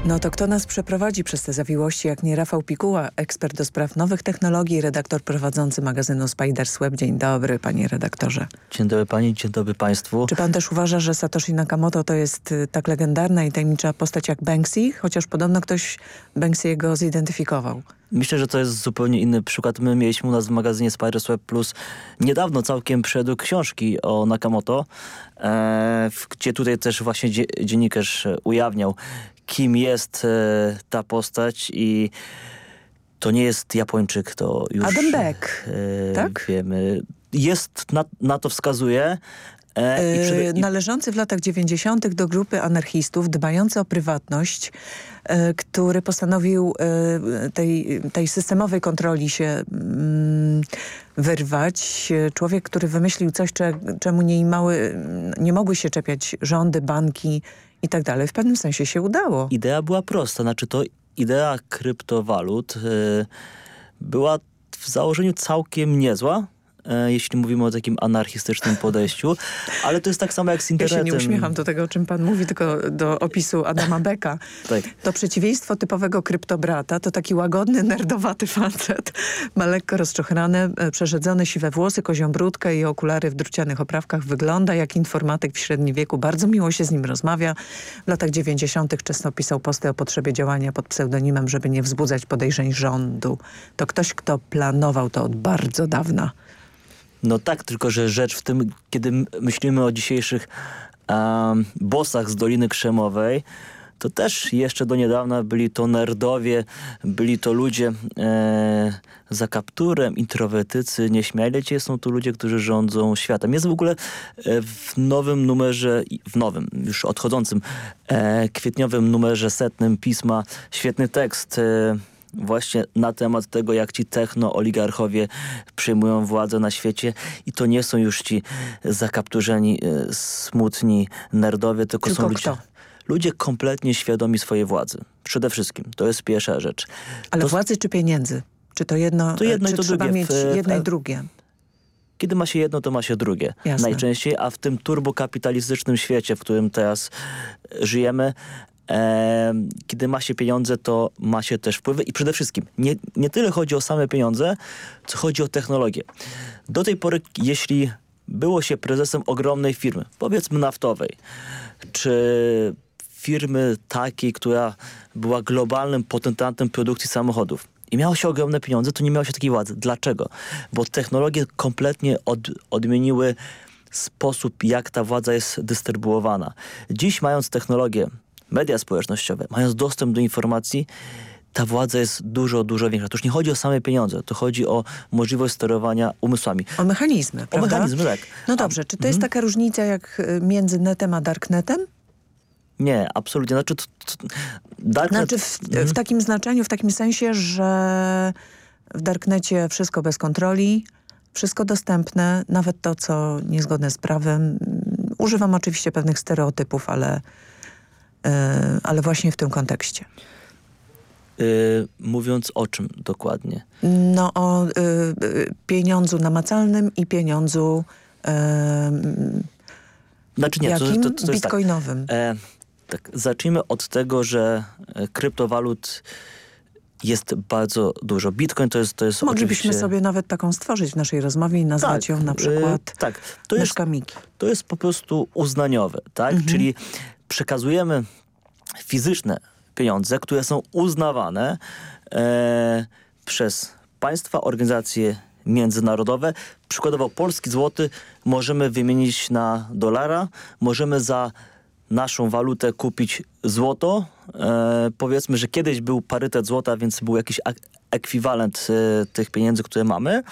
No to kto nas przeprowadzi przez te zawiłości, jak nie Rafał Pikuła, ekspert do spraw nowych technologii, redaktor prowadzący magazynu Spiders Web. Dzień dobry, panie redaktorze. Dzień dobry pani, dzień dobry państwu. Czy pan też uważa, że Satoshi Nakamoto to jest y, tak legendarna i tajemnicza postać jak Banksy? Chociaż podobno ktoś Banksy'ego zidentyfikował. Myślę, że to jest zupełnie inny przykład. My mieliśmy u nas w magazynie Spiders Web Plus niedawno całkiem przed książki o Nakamoto, e, gdzie tutaj też właśnie dziennikarz ujawniał, kim jest e, ta postać i to nie jest Japończyk, to już Adam Beck, e, tak? wiemy. Jest, na, na to wskazuje, E, przede... Należący w latach 90. do grupy anarchistów dbający o prywatność, e, który postanowił e, tej, tej systemowej kontroli się mm, wyrwać. Człowiek, który wymyślił coś, czemu nie, mały, nie mogły się czepiać rządy, banki i tak dalej. W pewnym sensie się udało. Idea była prosta, znaczy to idea kryptowalut była w założeniu całkiem niezła, E, jeśli mówimy o takim anarchistycznym podejściu, ale to jest tak samo jak z internetem. Ja się nie uśmiecham do tego, o czym pan mówi, tylko do opisu Adama Becka. tak. To przeciwieństwo typowego kryptobrata to taki łagodny, nerdowaty facet. Ma lekko rozczochrane, e, przerzedzone siwe włosy, kozią brudkę i okulary w drucianych oprawkach. Wygląda jak informatyk w średnim wieku. Bardzo miło się z nim rozmawia. W latach 90. często pisał posty o potrzebie działania pod pseudonimem, żeby nie wzbudzać podejrzeń rządu. To ktoś, kto planował to od bardzo dawna. No tak, tylko że rzecz w tym, kiedy myślimy o dzisiejszych um, bossach z Doliny Krzemowej, to też jeszcze do niedawna byli to nerdowie, byli to ludzie e, za kapturem, introwertycy, nieśmiali. Dzisiaj są to ludzie, którzy rządzą światem. Jest w ogóle e, w nowym numerze, w nowym, już odchodzącym, e, kwietniowym numerze setnym pisma świetny tekst e, właśnie na temat tego, jak ci techno-oligarchowie przyjmują władzę na świecie i to nie są już ci zakapturzeni, e, smutni nerdowie, tylko, tylko są ludzie... Kto? Ludzie kompletnie świadomi swojej władzy. Przede wszystkim. To jest pierwsza rzecz. Ale to... władzy czy pieniędzy? Czy to jedno, to jedno czy i to trzeba drugie. mieć jedno i drugie? Kiedy ma się jedno, to ma się drugie. Jasne. Najczęściej, a w tym turbokapitalistycznym świecie, w którym teraz żyjemy, kiedy ma się pieniądze, to ma się też wpływy i przede wszystkim nie, nie tyle chodzi o same pieniądze, co chodzi o technologię. Do tej pory, jeśli było się prezesem ogromnej firmy, powiedzmy naftowej, czy firmy takiej, która była globalnym potentantem produkcji samochodów, i miało się ogromne pieniądze, to nie miało się takiej władzy. Dlaczego? Bo technologie kompletnie od, odmieniły sposób, jak ta władza jest dystrybuowana. Dziś mając technologię media społecznościowe, mając dostęp do informacji, ta władza jest dużo, dużo większa. To już nie chodzi o same pieniądze, to chodzi o możliwość sterowania umysłami. O mechanizmy, prawda? O mechanizmy, tak. No dobrze, czy to jest mhm. taka różnica jak y, między netem a darknetem? Nie, absolutnie. Znaczy, to, to, darknet... znaczy w, mhm. w, takim znaczeniu, w takim sensie, że w darknecie wszystko bez kontroli, wszystko dostępne, nawet to, co niezgodne z prawem. Używam oczywiście pewnych stereotypów, ale ale właśnie w tym kontekście. Yy, mówiąc o czym dokładnie? No o yy, pieniądzu namacalnym i pieniądzu yy, znaczy nie, jakim? To, to, to tak. Bitcoinowym. Tak. E, tak, zacznijmy od tego, że kryptowalut jest bardzo dużo. Bitcoin to jest, to jest Moglibyśmy oczywiście... sobie nawet taką stworzyć w naszej rozmowie i nazwać tak, ją na przykład yy, tak. to jest, to jest po prostu uznaniowe, tak? Mhm. Czyli przekazujemy fizyczne pieniądze, które są uznawane e, przez państwa, organizacje międzynarodowe. Przykładowo polski złoty możemy wymienić na dolara, możemy za naszą walutę kupić złoto. E, powiedzmy, że kiedyś był parytet złota, więc był jakiś ekwiwalent e, tych pieniędzy, które mamy.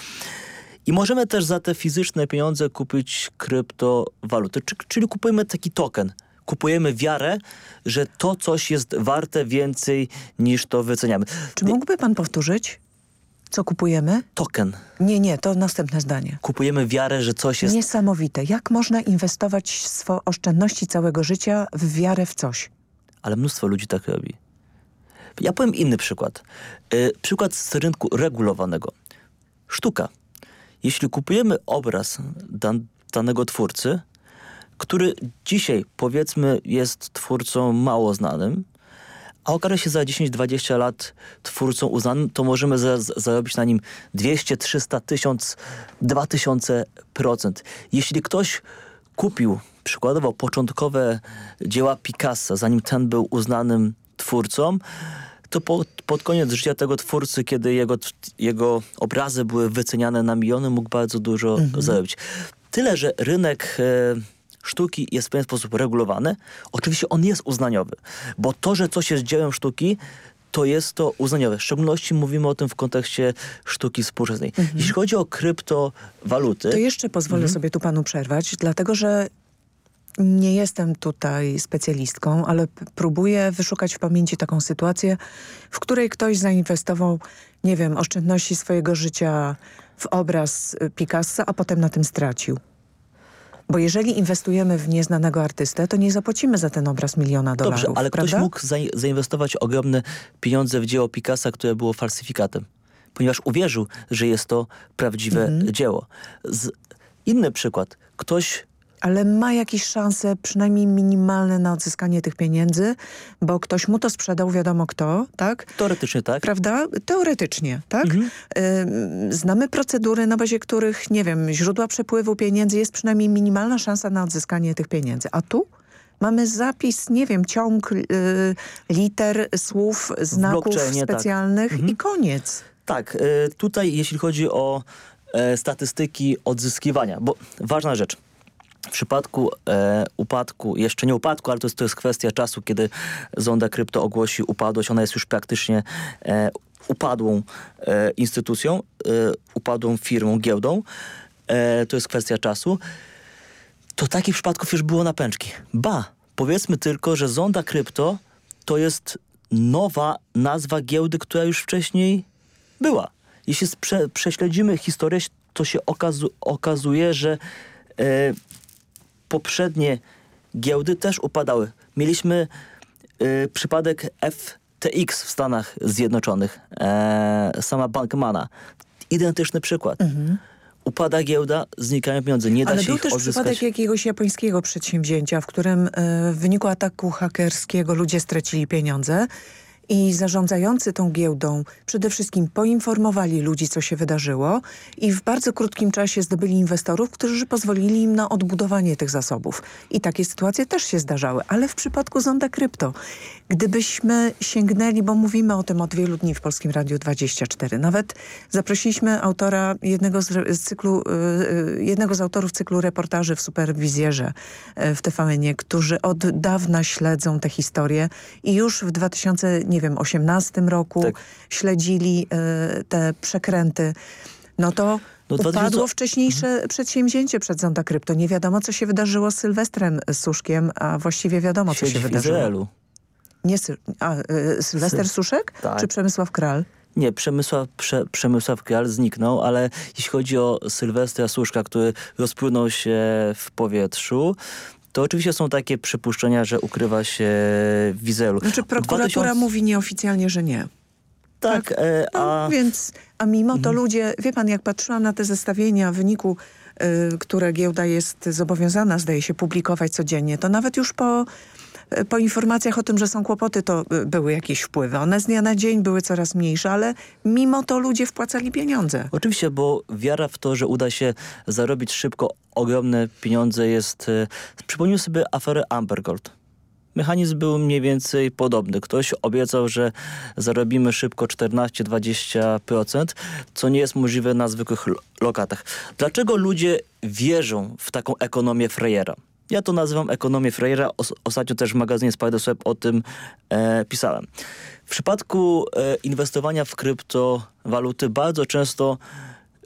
I możemy też za te fizyczne pieniądze kupić kryptowaluty, czyli kupujemy taki token, kupujemy wiarę, że to coś jest warte więcej niż to wyceniamy. Czy mógłby pan powtórzyć? Co kupujemy? Token. Nie, nie, to następne zdanie. Kupujemy wiarę, że coś jest... Niesamowite. Jak można inwestować swoje oszczędności całego życia w wiarę w coś? Ale mnóstwo ludzi tak robi. Ja powiem inny przykład. Yy, przykład z rynku regulowanego. Sztuka. Jeśli kupujemy obraz dan danego twórcy, który dzisiaj powiedzmy jest twórcą mało znanym, a okaże się za 10-20 lat twórcą uznanym, to możemy za, zarobić na nim 200, 300, 1000, 2000%. Jeśli ktoś kupił przykładowo początkowe dzieła Picassa, zanim ten był uznanym twórcą, to po, pod koniec życia tego twórcy, kiedy jego, jego obrazy były wyceniane na miliony, mógł bardzo dużo mhm. zarobić. Tyle, że rynek... E, sztuki jest w pewien sposób regulowany. Oczywiście on jest uznaniowy, bo to, że coś jest dziełem sztuki, to jest to uznaniowe. W szczególności mówimy o tym w kontekście sztuki współczesnej. Mhm. Jeśli chodzi o kryptowaluty... To jeszcze pozwolę mhm. sobie tu panu przerwać, dlatego że nie jestem tutaj specjalistką, ale próbuję wyszukać w pamięci taką sytuację, w której ktoś zainwestował, nie wiem, oszczędności swojego życia w obraz Picassa, a potem na tym stracił. Bo jeżeli inwestujemy w nieznanego artystę, to nie zapłacimy za ten obraz miliona dolarów. Dobrze, ale prawda? ktoś mógł zainwestować ogromne pieniądze w dzieło Picassa, które było falsyfikatem. Ponieważ uwierzył, że jest to prawdziwe mhm. dzieło. Z... Inny przykład. Ktoś ale ma jakieś szanse, przynajmniej minimalne na odzyskanie tych pieniędzy, bo ktoś mu to sprzedał, wiadomo kto, tak? Teoretycznie tak. Prawda? Teoretycznie, tak? Mhm. Znamy procedury, na bazie których, nie wiem, źródła przepływu pieniędzy jest przynajmniej minimalna szansa na odzyskanie tych pieniędzy. A tu? Mamy zapis, nie wiem, ciąg y, liter, słów, znaków tak. specjalnych tak. i koniec. Tak, y, tutaj jeśli chodzi o e, statystyki odzyskiwania, bo ważna rzecz – w przypadku e, upadku, jeszcze nie upadku, ale to jest, to jest kwestia czasu, kiedy Zonda Krypto ogłosi upadłość. Ona jest już praktycznie e, upadłą e, instytucją, e, upadłą firmą, giełdą. E, to jest kwestia czasu. To takich przypadków już było na pęczki. Ba, powiedzmy tylko, że Zonda Krypto to jest nowa nazwa giełdy, która już wcześniej była. Jeśli prze, prześledzimy historię, to się okazu okazuje, że e, poprzednie giełdy też upadały. Mieliśmy y, przypadek FTX w Stanach Zjednoczonych, e, sama Bankmana. Identyczny przykład. Mhm. Upada giełda, znikają pieniądze, nie da Ale się był też odzyskać. przypadek jakiegoś japońskiego przedsięwzięcia, w którym y, w wyniku ataku hakerskiego ludzie stracili pieniądze i zarządzający tą giełdą przede wszystkim poinformowali ludzi, co się wydarzyło i w bardzo krótkim czasie zdobyli inwestorów, którzy pozwolili im na odbudowanie tych zasobów. I takie sytuacje też się zdarzały, ale w przypadku Zonda Krypto, gdybyśmy sięgnęli, bo mówimy o tym od wielu dni w Polskim Radiu 24, nawet zaprosiliśmy autora jednego z, cyklu, yy, jednego z autorów cyklu reportaży w Superwizjerze yy, w TVN-ie, którzy od dawna śledzą tę historię i już w 2000, nie nie wiem, 18 roku tak. śledzili y, te przekręty, no to no, upadło 2000... wcześniejsze mhm. przedsięwzięcie przed Zonda Krypto. Nie wiadomo, co się wydarzyło z Sylwestrem Suszkiem, a właściwie wiadomo, co się wydarzyło. Izraelu. Nie, a, y, Sylwester Sy Suszek tak. czy Przemysław Kral? Nie, Przemysław, Prze, Przemysław Kral zniknął, ale jeśli chodzi o Sylwestra Suszka, który rozpłynął się w powietrzu, to oczywiście są takie przypuszczenia, że ukrywa się w Izraelu. Znaczy prokuratura 2000... mówi nieoficjalnie, że nie. Tak, tak? E, a... No, więc, a mimo to mhm. ludzie, wie pan, jak patrzyłam na te zestawienia wyniku, y, które giełda jest zobowiązana, zdaje się, publikować codziennie, to nawet już po po informacjach o tym, że są kłopoty, to y, były jakieś wpływy. One z dnia na dzień były coraz mniejsze, ale mimo to ludzie wpłacali pieniądze. Oczywiście, bo wiara w to, że uda się zarobić szybko ogromne pieniądze jest... Y, przypomnij sobie aferę Amber Gold. Mechanizm był mniej więcej podobny. Ktoś obiecał, że zarobimy szybko 14-20%, co nie jest możliwe na zwykłych lokatach. Dlaczego ludzie wierzą w taką ekonomię frejera? Ja to nazywam ekonomię Frejera. Ostatnio też w magazynie Spiderweb o tym e, pisałem. W przypadku e, inwestowania w kryptowaluty bardzo często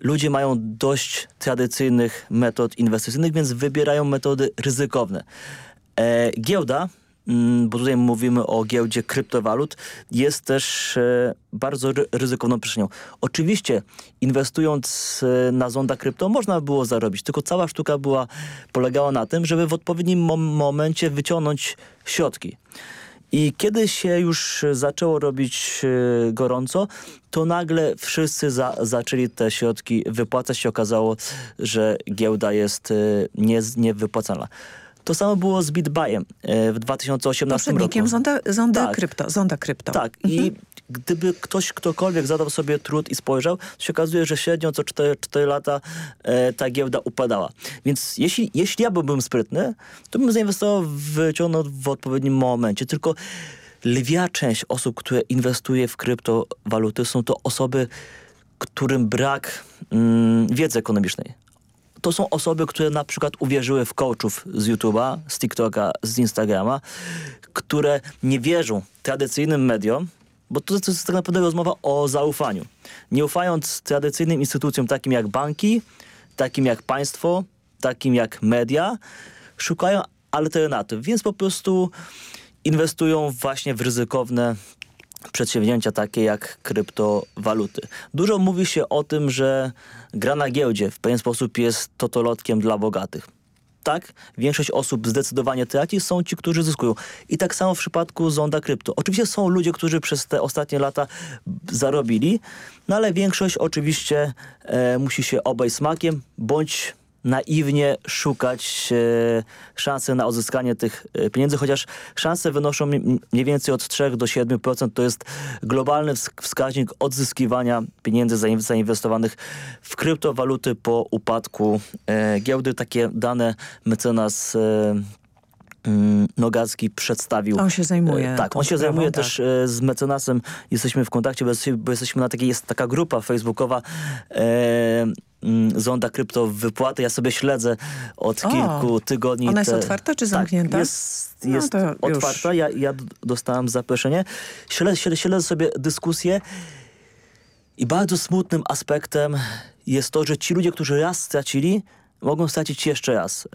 ludzie mają dość tradycyjnych metod inwestycyjnych, więc wybierają metody ryzykowne. E, giełda bo tutaj mówimy o giełdzie kryptowalut, jest też e, bardzo ryzykowną przestrzenią. Oczywiście inwestując e, na zonda krypto można było zarobić, tylko cała sztuka była polegała na tym, żeby w odpowiednim momencie wyciągnąć środki. I kiedy się już zaczęło robić e, gorąco, to nagle wszyscy za, zaczęli te środki wypłacać. się okazało, że giełda jest nie, niewypłacalna. To samo było z BitBuyem e, w 2018 Poprzednikiem roku. zonda, zonda Tak. krypto. Zonda krypto. Tak. Mhm. I gdyby ktoś, ktokolwiek zadał sobie trud i spojrzał, to się okazuje, że średnio co 4, 4 lata e, ta giełda upadała. Więc jeśli, jeśli ja byłbym sprytny, to bym zainwestował, wyciągnął w odpowiednim momencie. Tylko lwia część osób, które inwestuje w kryptowaluty są to osoby, którym brak mm, wiedzy ekonomicznej to są osoby, które na przykład uwierzyły w coachów z YouTube'a, z TikToka, z Instagrama, które nie wierzą tradycyjnym mediom, bo to, to jest tak naprawdę rozmowa o zaufaniu. Nie ufając tradycyjnym instytucjom takim jak banki, takim jak państwo, takim jak media, szukają alternatyw, więc po prostu inwestują właśnie w ryzykowne przedsięwzięcia takie jak kryptowaluty. Dużo mówi się o tym, że gra na giełdzie w pewien sposób jest totolotkiem dla bogatych. Tak, większość osób zdecydowanie traci, są ci, którzy zyskują. I tak samo w przypadku Zonda Krypto. Oczywiście są ludzie, którzy przez te ostatnie lata zarobili, no ale większość oczywiście e, musi się obejść smakiem, bądź naiwnie szukać e, szansy na odzyskanie tych e, pieniędzy, chociaż szanse wynoszą mniej więcej od 3 do 7%. To jest globalny wsk- wskaźnik odzyskiwania pieniędzy zain- zainwestowanych w kryptowaluty po upadku e, giełdy. Takie dane mecenas mm, Nogacki przedstawił. On się zajmuje Tak, on się sprawą, zajmuje tak. też z mecenasem. Jesteśmy w kontakcie, bo jesteśmy, na takiej, jest taka grupa facebookowa e, Zonda Krypto Wypłaty. Ja sobie śledzę od O, kilku tygodni. ona jest te- otwarta czy Tak, zamknięta? jest, No jest to już. otwarta. Ja, ja d- dostałem zaproszenie. Śledzę, śledzę, śledzę sobie dyskusję i bardzo smutnym aspektem jest to, że ci ludzie, którzy raz stracili, mogą stracić jeszcze raz.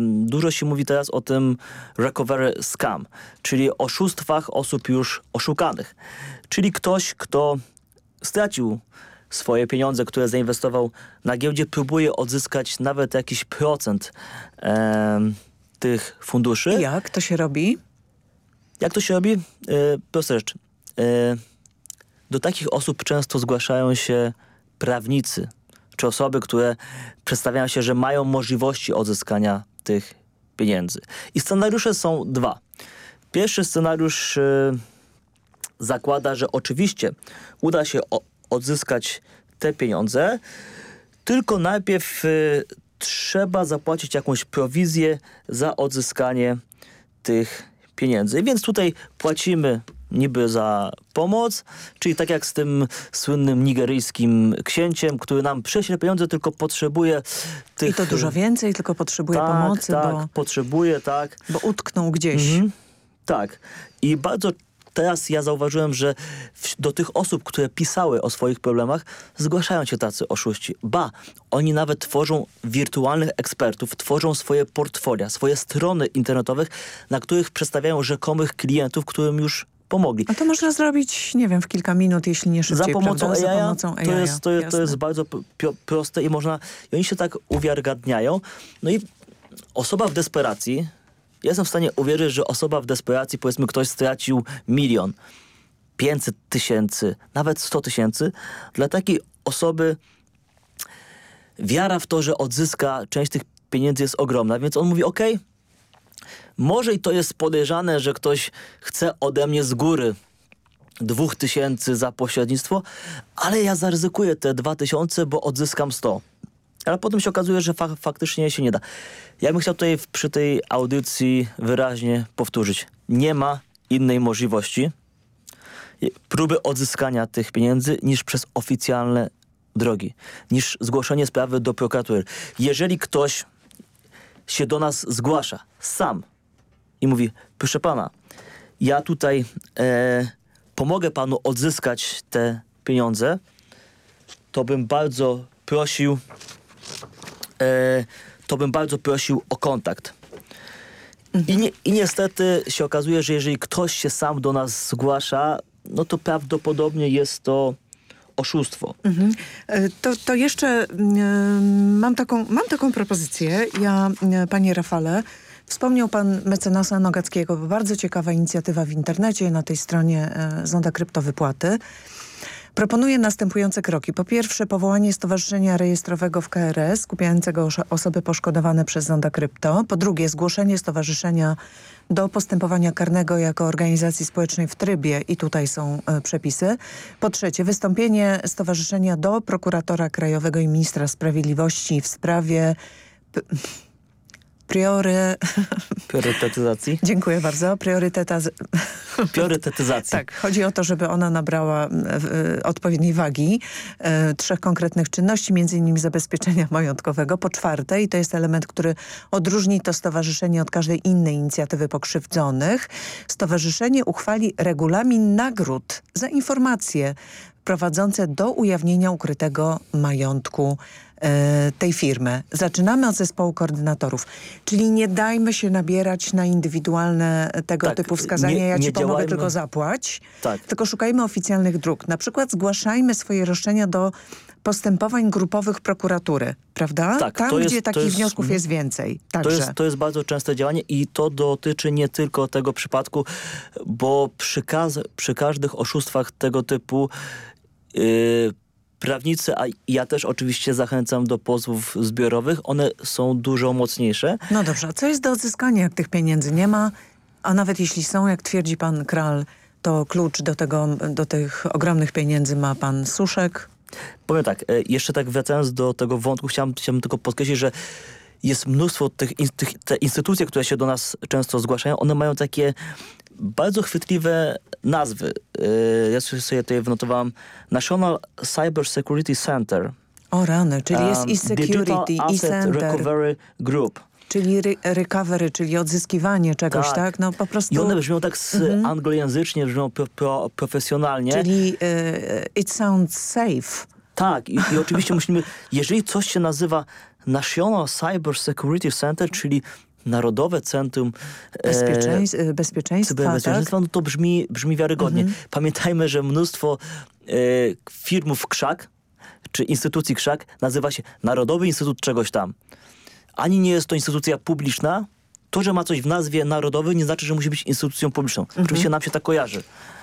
Dużo się mówi teraz o tym recovery scam, czyli oszustwach osób już oszukanych. Czyli ktoś, kto stracił swoje pieniądze, które zainwestował na giełdzie, próbuje odzyskać nawet jakiś procent em, tych funduszy. Jak to się robi? Jak to się robi? E, prosta rzecz. E, do takich osób często zgłaszają się prawnicy, czy osoby, które przedstawiają się, że mają możliwości odzyskania tych pieniędzy. I scenariusze są dwa. Pierwszy scenariusz e, zakłada, że oczywiście uda się odzyskać te pieniądze, tylko najpierw e, trzeba zapłacić jakąś prowizję za odzyskanie tych pieniędzy. Więc tutaj płacimy niby za pomoc, czyli tak jak z tym słynnym nigeryjskim księciem, który nam prześle pieniądze, tylko potrzebuje tych... I to dużo więcej, tylko potrzebuje tak, pomocy, tak, bo, potrzebuje, tak. bo utknął gdzieś. Mhm. Tak. I bardzo teraz ja zauważyłem, że do tych osób, które pisały o swoich problemach, zgłaszają się tacy oszuści. Ba, oni nawet tworzą wirtualnych ekspertów, tworzą swoje portfolia, swoje strony internetowe, na których przedstawiają rzekomych klientów, którym już pomogli. A to można zrobić, nie wiem, w kilka minut, jeśli nie szybciej, Za pomocą prawda? AI, Za pomocą AI. to, jest, to, jest, to jest bardzo proste i można, i oni się tak uwiarygadniają. No i osoba w desperacji, ja jestem w stanie uwierzyć, że osoba w desperacji, powiedzmy ktoś stracił milion, 500 tysięcy, nawet 100 tysięcy, dla takiej osoby wiara w to, że odzyska część tych pieniędzy jest ogromna, więc on mówi, ok, może i to jest podejrzane, że ktoś chce ode mnie z góry dwóch tysięcy za pośrednictwo, ale ja zaryzykuję te dwa tysiące, bo odzyskam 100. Ale potem się okazuje, że fa faktycznie się nie da. Ja bym chciał tutaj przy tej audycji wyraźnie powtórzyć. Nie ma innej możliwości próby odzyskania tych pieniędzy niż przez oficjalne drogi, niż zgłoszenie sprawy do prokuratury. Jeżeli ktoś się do nas zgłasza sam i mówi, proszę pana, ja tutaj e, pomogę panu odzyskać te pieniądze, to bym bardzo prosił, to bym bardzo prosił o kontakt. I, nie, I niestety się okazuje, że jeżeli ktoś się sam do nas zgłasza, no to prawdopodobnie jest to oszustwo. Mhm. E, To, to jeszcze mm, mam taką, mam taką propozycję. Ja, panie Rafale, Wspomniał pan mecenasa Nogackiego. Bardzo ciekawa inicjatywa w internecie na tej stronie e, Zonda Kryptowypłaty. Proponuje następujące kroki. Po pierwsze powołanie stowarzyszenia rejestrowego w KRS skupiającego osoby poszkodowane przez Zonda Krypto. Po drugie zgłoszenie stowarzyszenia do postępowania karnego jako organizacji społecznej w trybie i tutaj są e, przepisy. Po trzecie wystąpienie stowarzyszenia do prokuratora krajowego i ministra sprawiedliwości w sprawie priory... Priorytetyzacji? Dziękuję bardzo. Prioryteta... Priorytetyzacji. tak, chodzi o to, żeby ona nabrała e, odpowiedniej wagi e, trzech konkretnych czynności, między innymi zabezpieczenia majątkowego. Po czwarte, i to jest element, który odróżni to stowarzyszenie od każdej innej inicjatywy pokrzywdzonych, stowarzyszenie uchwali regulamin nagród za informacje prowadzące do ujawnienia ukrytego majątku tej firmy. Zaczynamy od zespołu koordynatorów, czyli nie dajmy się nabierać na indywidualne tego tak, typu wskazania, nie, ja ci pomogę, działajmy. tylko zapłać, tak. tylko szukajmy oficjalnych dróg. Na przykład zgłaszajmy swoje roszczenia do postępowań grupowych prokuratury, prawda? Tak, Tam, jest, gdzie takich jest, wniosków mhm. jest więcej. To jest, to jest bardzo częste działanie i to dotyczy nie tylko tego przypadku, bo przy, przy każdych oszustwach tego typu yy, prawnicy, a ja też oczywiście zachęcam do pozwów zbiorowych, one są dużo mocniejsze. No dobrze, a co jest do odzyskania, jak tych pieniędzy nie ma? A nawet jeśli są, jak twierdzi pan Kral, to klucz do, tego, do tych ogromnych pieniędzy ma pan Suszek? Powiem tak, e, jeszcze tak wracając do tego wątku, chciałem, chciałem tylko podkreślić, że jest mnóstwo tych, tych te instytucje, które się do nas często zgłaszają, one mają takie bardzo chwytliwe nazwy. Y, ja sobie tutaj wynotowałem National Cyber Security Center. O rany, czyli jest i security, i center. Recovery Group. Czyli re recovery, czyli odzyskiwanie czegoś, tak? tak? No po prostu... I one brzmią tak mhm. anglojęzycznie, brzmią pro, pro, profesjonalnie. Czyli y, it sounds safe. Tak, i, i oczywiście musimy, jeżeli coś się nazywa National Cyber Security Center, czyli Narodowe Centrum Bezpieczeństw, e, Bezpieczeństwa, Cyberbezpieczeństwa, tak? no to brzmi, brzmi wiarygodnie. Mhm. Pamiętajmy, że mnóstwo e, firm w krzak, czy instytucji krzak nazywa się Narodowy Instytut czegoś tam. Ani nie jest to instytucja publiczna, to, że ma coś w nazwie narodowy nie znaczy, że musi być instytucją publiczną. Mhm. Oczywiście nam się tak kojarzy.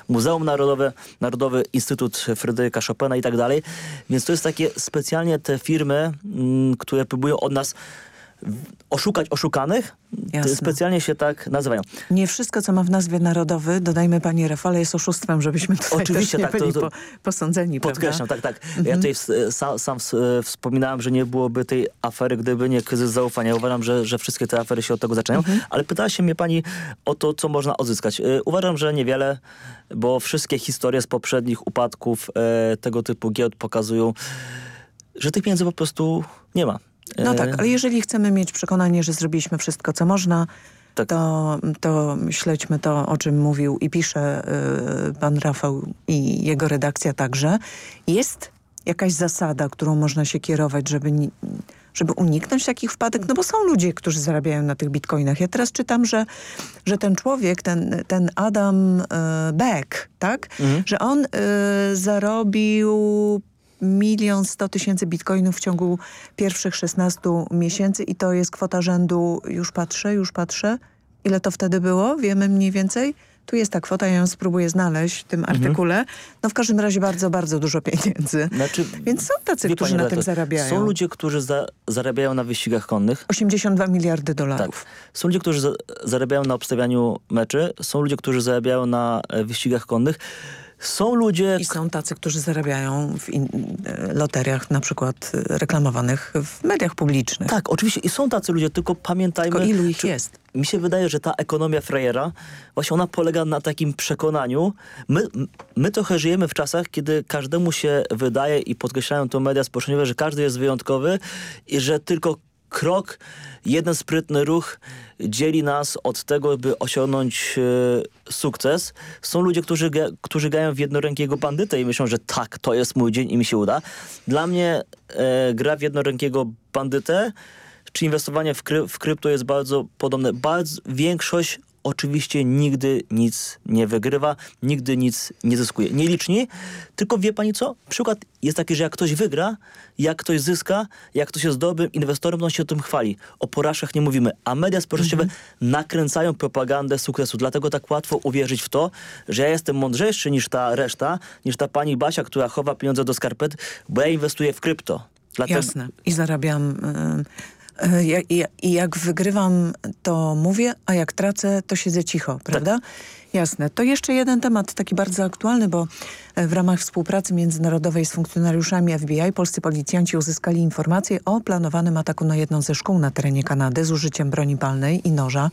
Muzeum Narodowe, Narodowy Instytut Fryderyka Chopina i tak dalej. Więc to jest takie specjalnie te firmy, m, mm, które próbują od nas oszukać oszukanych, Jasne. specjalnie się tak nazywają. Nie wszystko, co ma w nazwie narodowy, dodajmy panie Rafale, jest oszustwem, żebyśmy tutaj Oczywiście, tak, byli to, to po, posądzeni. Podkreślam, tak, tak. Mhm. Ja tutaj sam, sam wspominałem, że nie byłoby tej afery, gdyby nie kryzys zaufania. Ja uważam, że, że wszystkie te afery się od tego zaczynają, mhm. ale pytała się mnie pani o to, co można odzyskać. Y, uważam, że niewiele, bo wszystkie historie z poprzednich upadków e, tego typu giełd pokazują, że tych pieniędzy po prostu nie ma. No tak, ale jeżeli chcemy mieć przekonanie, że zrobiliśmy wszystko, co można, tak. to, to śledźmy to, o czym mówił i pisze y, pan Rafał i jego redakcja także. Jest jakaś zasada, którą można się kierować, żeby, żeby uniknąć takich wpadek? No bo są ludzie, którzy zarabiają na tych bitcoinach. Ja teraz czytam, że, że ten człowiek, ten, ten Adam y, Beck, tak? Mhm. Że on y, zarobił milion sto tysięcy bitcoinów w ciągu pierwszych 16 miesięcy i to jest kwota rzędu, już patrzę, już patrzę, ile to wtedy było, wiemy mniej więcej? Tu jest ta kwota, ja ją spróbuję znaleźć w tym mhm. artykule. No w każdym razie bardzo, bardzo dużo pieniędzy. Znaczy, Więc są tacy, którzy na tym zarabiają. Są ludzie, którzy za, zarabiają na wyścigach konnych. 82 miliardy dolarów. Tak. Są ludzie, którzy za, zarabiają na obstawianiu meczy. Są ludzie, którzy zarabiają na e, wyścigach konnych. Są ludzie... I są tacy, którzy zarabiają w e, loteriach na przykład e, reklamowanych w mediach publicznych. Tak, oczywiście i są tacy ludzie, tylko pamiętajmy... Tylko ilu ich czy, jest? Mi się wydaje, że ta ekonomia frajera, właśnie ona polega na takim przekonaniu. My, my trochę żyjemy w czasach, kiedy każdemu się wydaje i podkreślają to media społecznościowe, że każdy jest wyjątkowy i że tylko krok, jeden sprytny ruch dzieli nas od tego, by osiągnąć e, sukces. Są ludzie, którzy, którzy grają w jednorękiego bandytę i myślą, że tak, to jest mój dzień i mi się uda. Dla mnie e, gra w jednorękiego bandytę czy inwestowanie w, kry w krypto jest bardzo podobne. Bardzo, większość oczywiście nigdy nic nie wygrywa, nigdy nic nie zyskuje. Nieliczni, tylko wie pani co? Przykład jest taki, że jak ktoś wygra, jak ktoś zyska, jak ktoś jest dobrym inwestorem, to on się o tym chwali. O porażkach nie mówimy. A media społecznościowe Mhm. nakręcają propagandę sukcesu. Dlatego tak łatwo uwierzyć w to, że ja jestem mądrzejszy niż ta reszta, niż ta pani Basia, która chowa pieniądze do skarpet, bo ja inwestuję w krypto. Dlatego... Jasne. I zarabiam... y, y, jak- I i jak wygrywam, to mówię, a jak tracę, to siedzę cicho, prawda? Jasne. To jeszcze jeden temat, taki bardzo aktualny, bo e, w ramach współpracy międzynarodowej z funkcjonariuszami FBI polscy policjanci uzyskali informacje o planowanym ataku na jedną ze szkół na terenie Kanady z użyciem broni palnej i noża.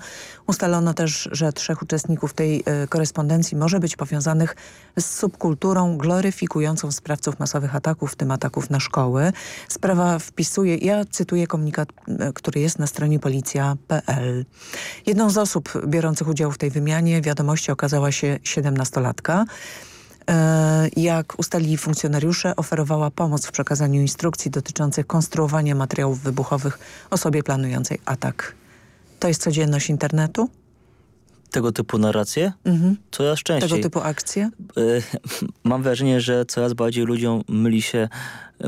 Ustalono też, że trzech uczestników tej e, korespondencji może być powiązanych z subkulturą gloryfikującą sprawców masowych ataków, w tym ataków na szkoły. Sprawa wpisuje, ja cytuję komunikat, e, który jest na stronie policja.pl. Jedną z osób biorących udział w tej wymianie wiadomości okazała się 17-latka. E, Jak ustalili funkcjonariusze, oferowała pomoc w przekazaniu instrukcji dotyczących konstruowania materiałów wybuchowych osobie planującej atak. To jest codzienność internetu? Tego typu narracje? Mhm. Coraz częściej. Tego typu akcje? Y, Mam wrażenie, że coraz bardziej ludziom myli się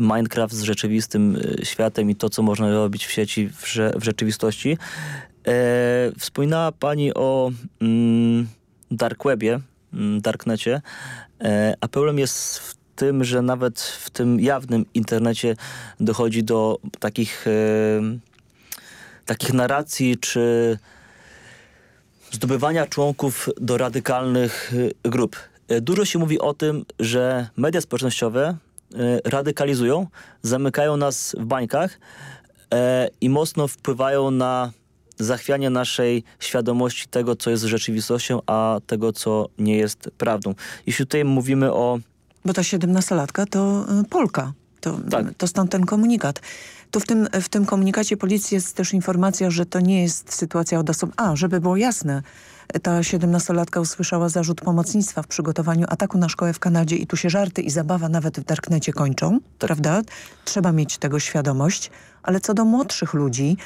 Minecraft z rzeczywistym y, światem i to, co można robić w sieci w, rze w rzeczywistości. E, wspominała Pani o mm, Dark Webie, mm, Darknecie, e, a problem jest w tym, że nawet w tym jawnym internecie dochodzi do takich, e, takich narracji czy zdobywania członków do radykalnych y, grup. Dużo się mówi o tym, że media społecznościowe radykalizują, zamykają nas w bańkach e, i mocno wpływają na zachwianie naszej świadomości tego, co jest rzeczywistością, a tego, co nie jest prawdą. Jeśli tutaj mówimy o Bo ta 17-latka to y, Polka. To, Tak. to stąd ten komunikat. Tu w tym, w tym komunikacie policji jest też informacja, że to nie jest sytuacja od osób... A, żeby było jasne, ta 17-latka usłyszała zarzut pomocnictwa w przygotowaniu ataku na szkołę w Kanadzie i tu się żarty i zabawa nawet w Darknecie kończą, prawda? Trzeba mieć tego świadomość. Ale co do młodszych ludzi,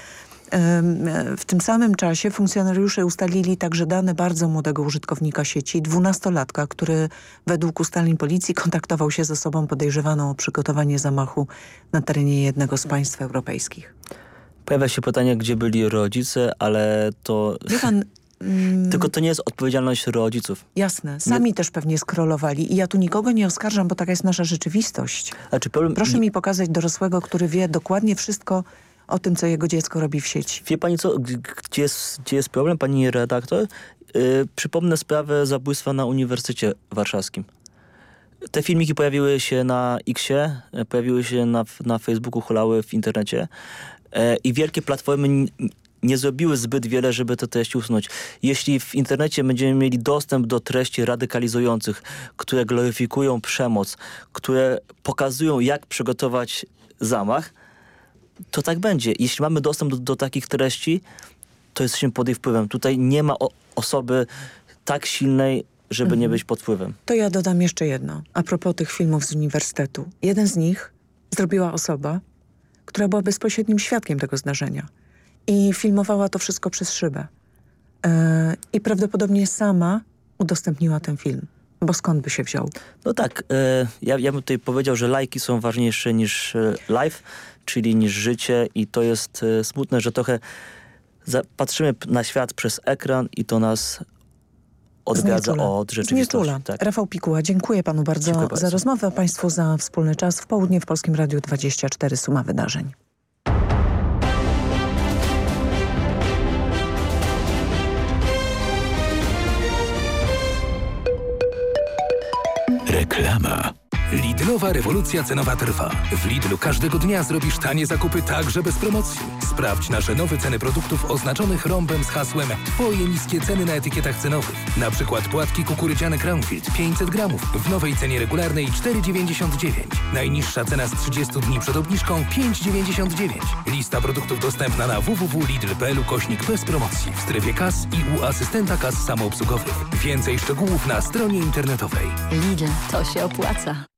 w tym samym czasie funkcjonariusze ustalili także dane bardzo młodego użytkownika sieci, dwunastolatka, który według ustaleń policji kontaktował się z osobą podejrzewaną o przygotowanie zamachu na terenie jednego z państw europejskich. Pojawia się pytanie, gdzie byli rodzice, ale to... Wie pan, mm, Tylko to nie jest odpowiedzialność rodziców. jasne, sami też pewnie skrolowali i ja tu nikogo nie oskarżam, bo taka jest nasza rzeczywistość. Znaczy problem... Proszę mi pokazać dorosłego, który wie dokładnie wszystko o tym, co jego dziecko robi w sieci. Wie pani co, gdzie jest, gdzie jest problem, pani redaktor? Yy, przypomnę sprawę zabójstwa na Uniwersytecie Warszawskim. Te filmiki pojawiły się na Xie, e, pojawiły się na, na Facebooku, hulały w internecie e, i wielkie platformy nie zrobiły zbyt wiele, żeby te treści usunąć. Jeśli w internecie będziemy mieli dostęp do treści radykalizujących, które gloryfikują przemoc, które pokazują, jak przygotować zamach, to tak będzie. Jeśli mamy dostęp do, do takich treści, to jesteśmy pod ich wpływem. Tutaj nie ma o, osoby tak silnej, żeby nie być pod wpływem. To ja dodam jeszcze jedno. A propos tych filmów z uniwersytetu. Jeden z nich zrobiła osoba, która była bezpośrednim świadkiem tego zdarzenia. I filmowała to wszystko przez szybę. E, I prawdopodobnie sama udostępniła ten film. Bo skąd by się wziął? No tak, e, ja, ja bym tutaj powiedział, że lajki są ważniejsze niż e, live, czyli niż życie i to jest e, smutne, że trochę za, patrzymy na świat przez ekran i to nas Znieczula. od rzeczywistości. Tak. Rafał Pikuła, dziękuję panu bardzo, Dziękuję bardzo. za rozmowę, a państwu za wspólny czas w południe w Polskim Radiu 24 Suma Wydarzeń. Reklama. Lidlowa rewolucja cenowa trwa. W Lidlu każdego dnia zrobisz tanie zakupy także bez promocji. Sprawdź nasze nowe ceny produktów oznaczonych rąbem z hasłem Twoje niskie ceny na etykietach cenowych. Na przykład płatki kukurydziane Crownfield 500 gramów w nowej cenie regularnej 4,99. Najniższa cena z 30 dni przed obniżką 5,99. Lista produktów dostępna na www.lidl.pl kośnik bez promocji w strefie kas i u asystenta kas samoobsługowych. Więcej szczegółów na stronie internetowej. Lidl, to się opłaca.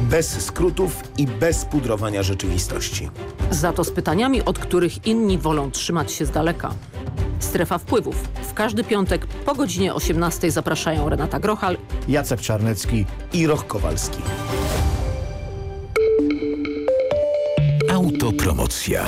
Bez skrótów i bez pudrowania rzeczywistości. Za to z pytaniami, od których inni wolą trzymać się z daleka. Strefa wpływów. W każdy piątek po godzinie 18 zapraszają Renata Grochal, Jacek Czarnecki I Roch Kowalski. Autopromocja.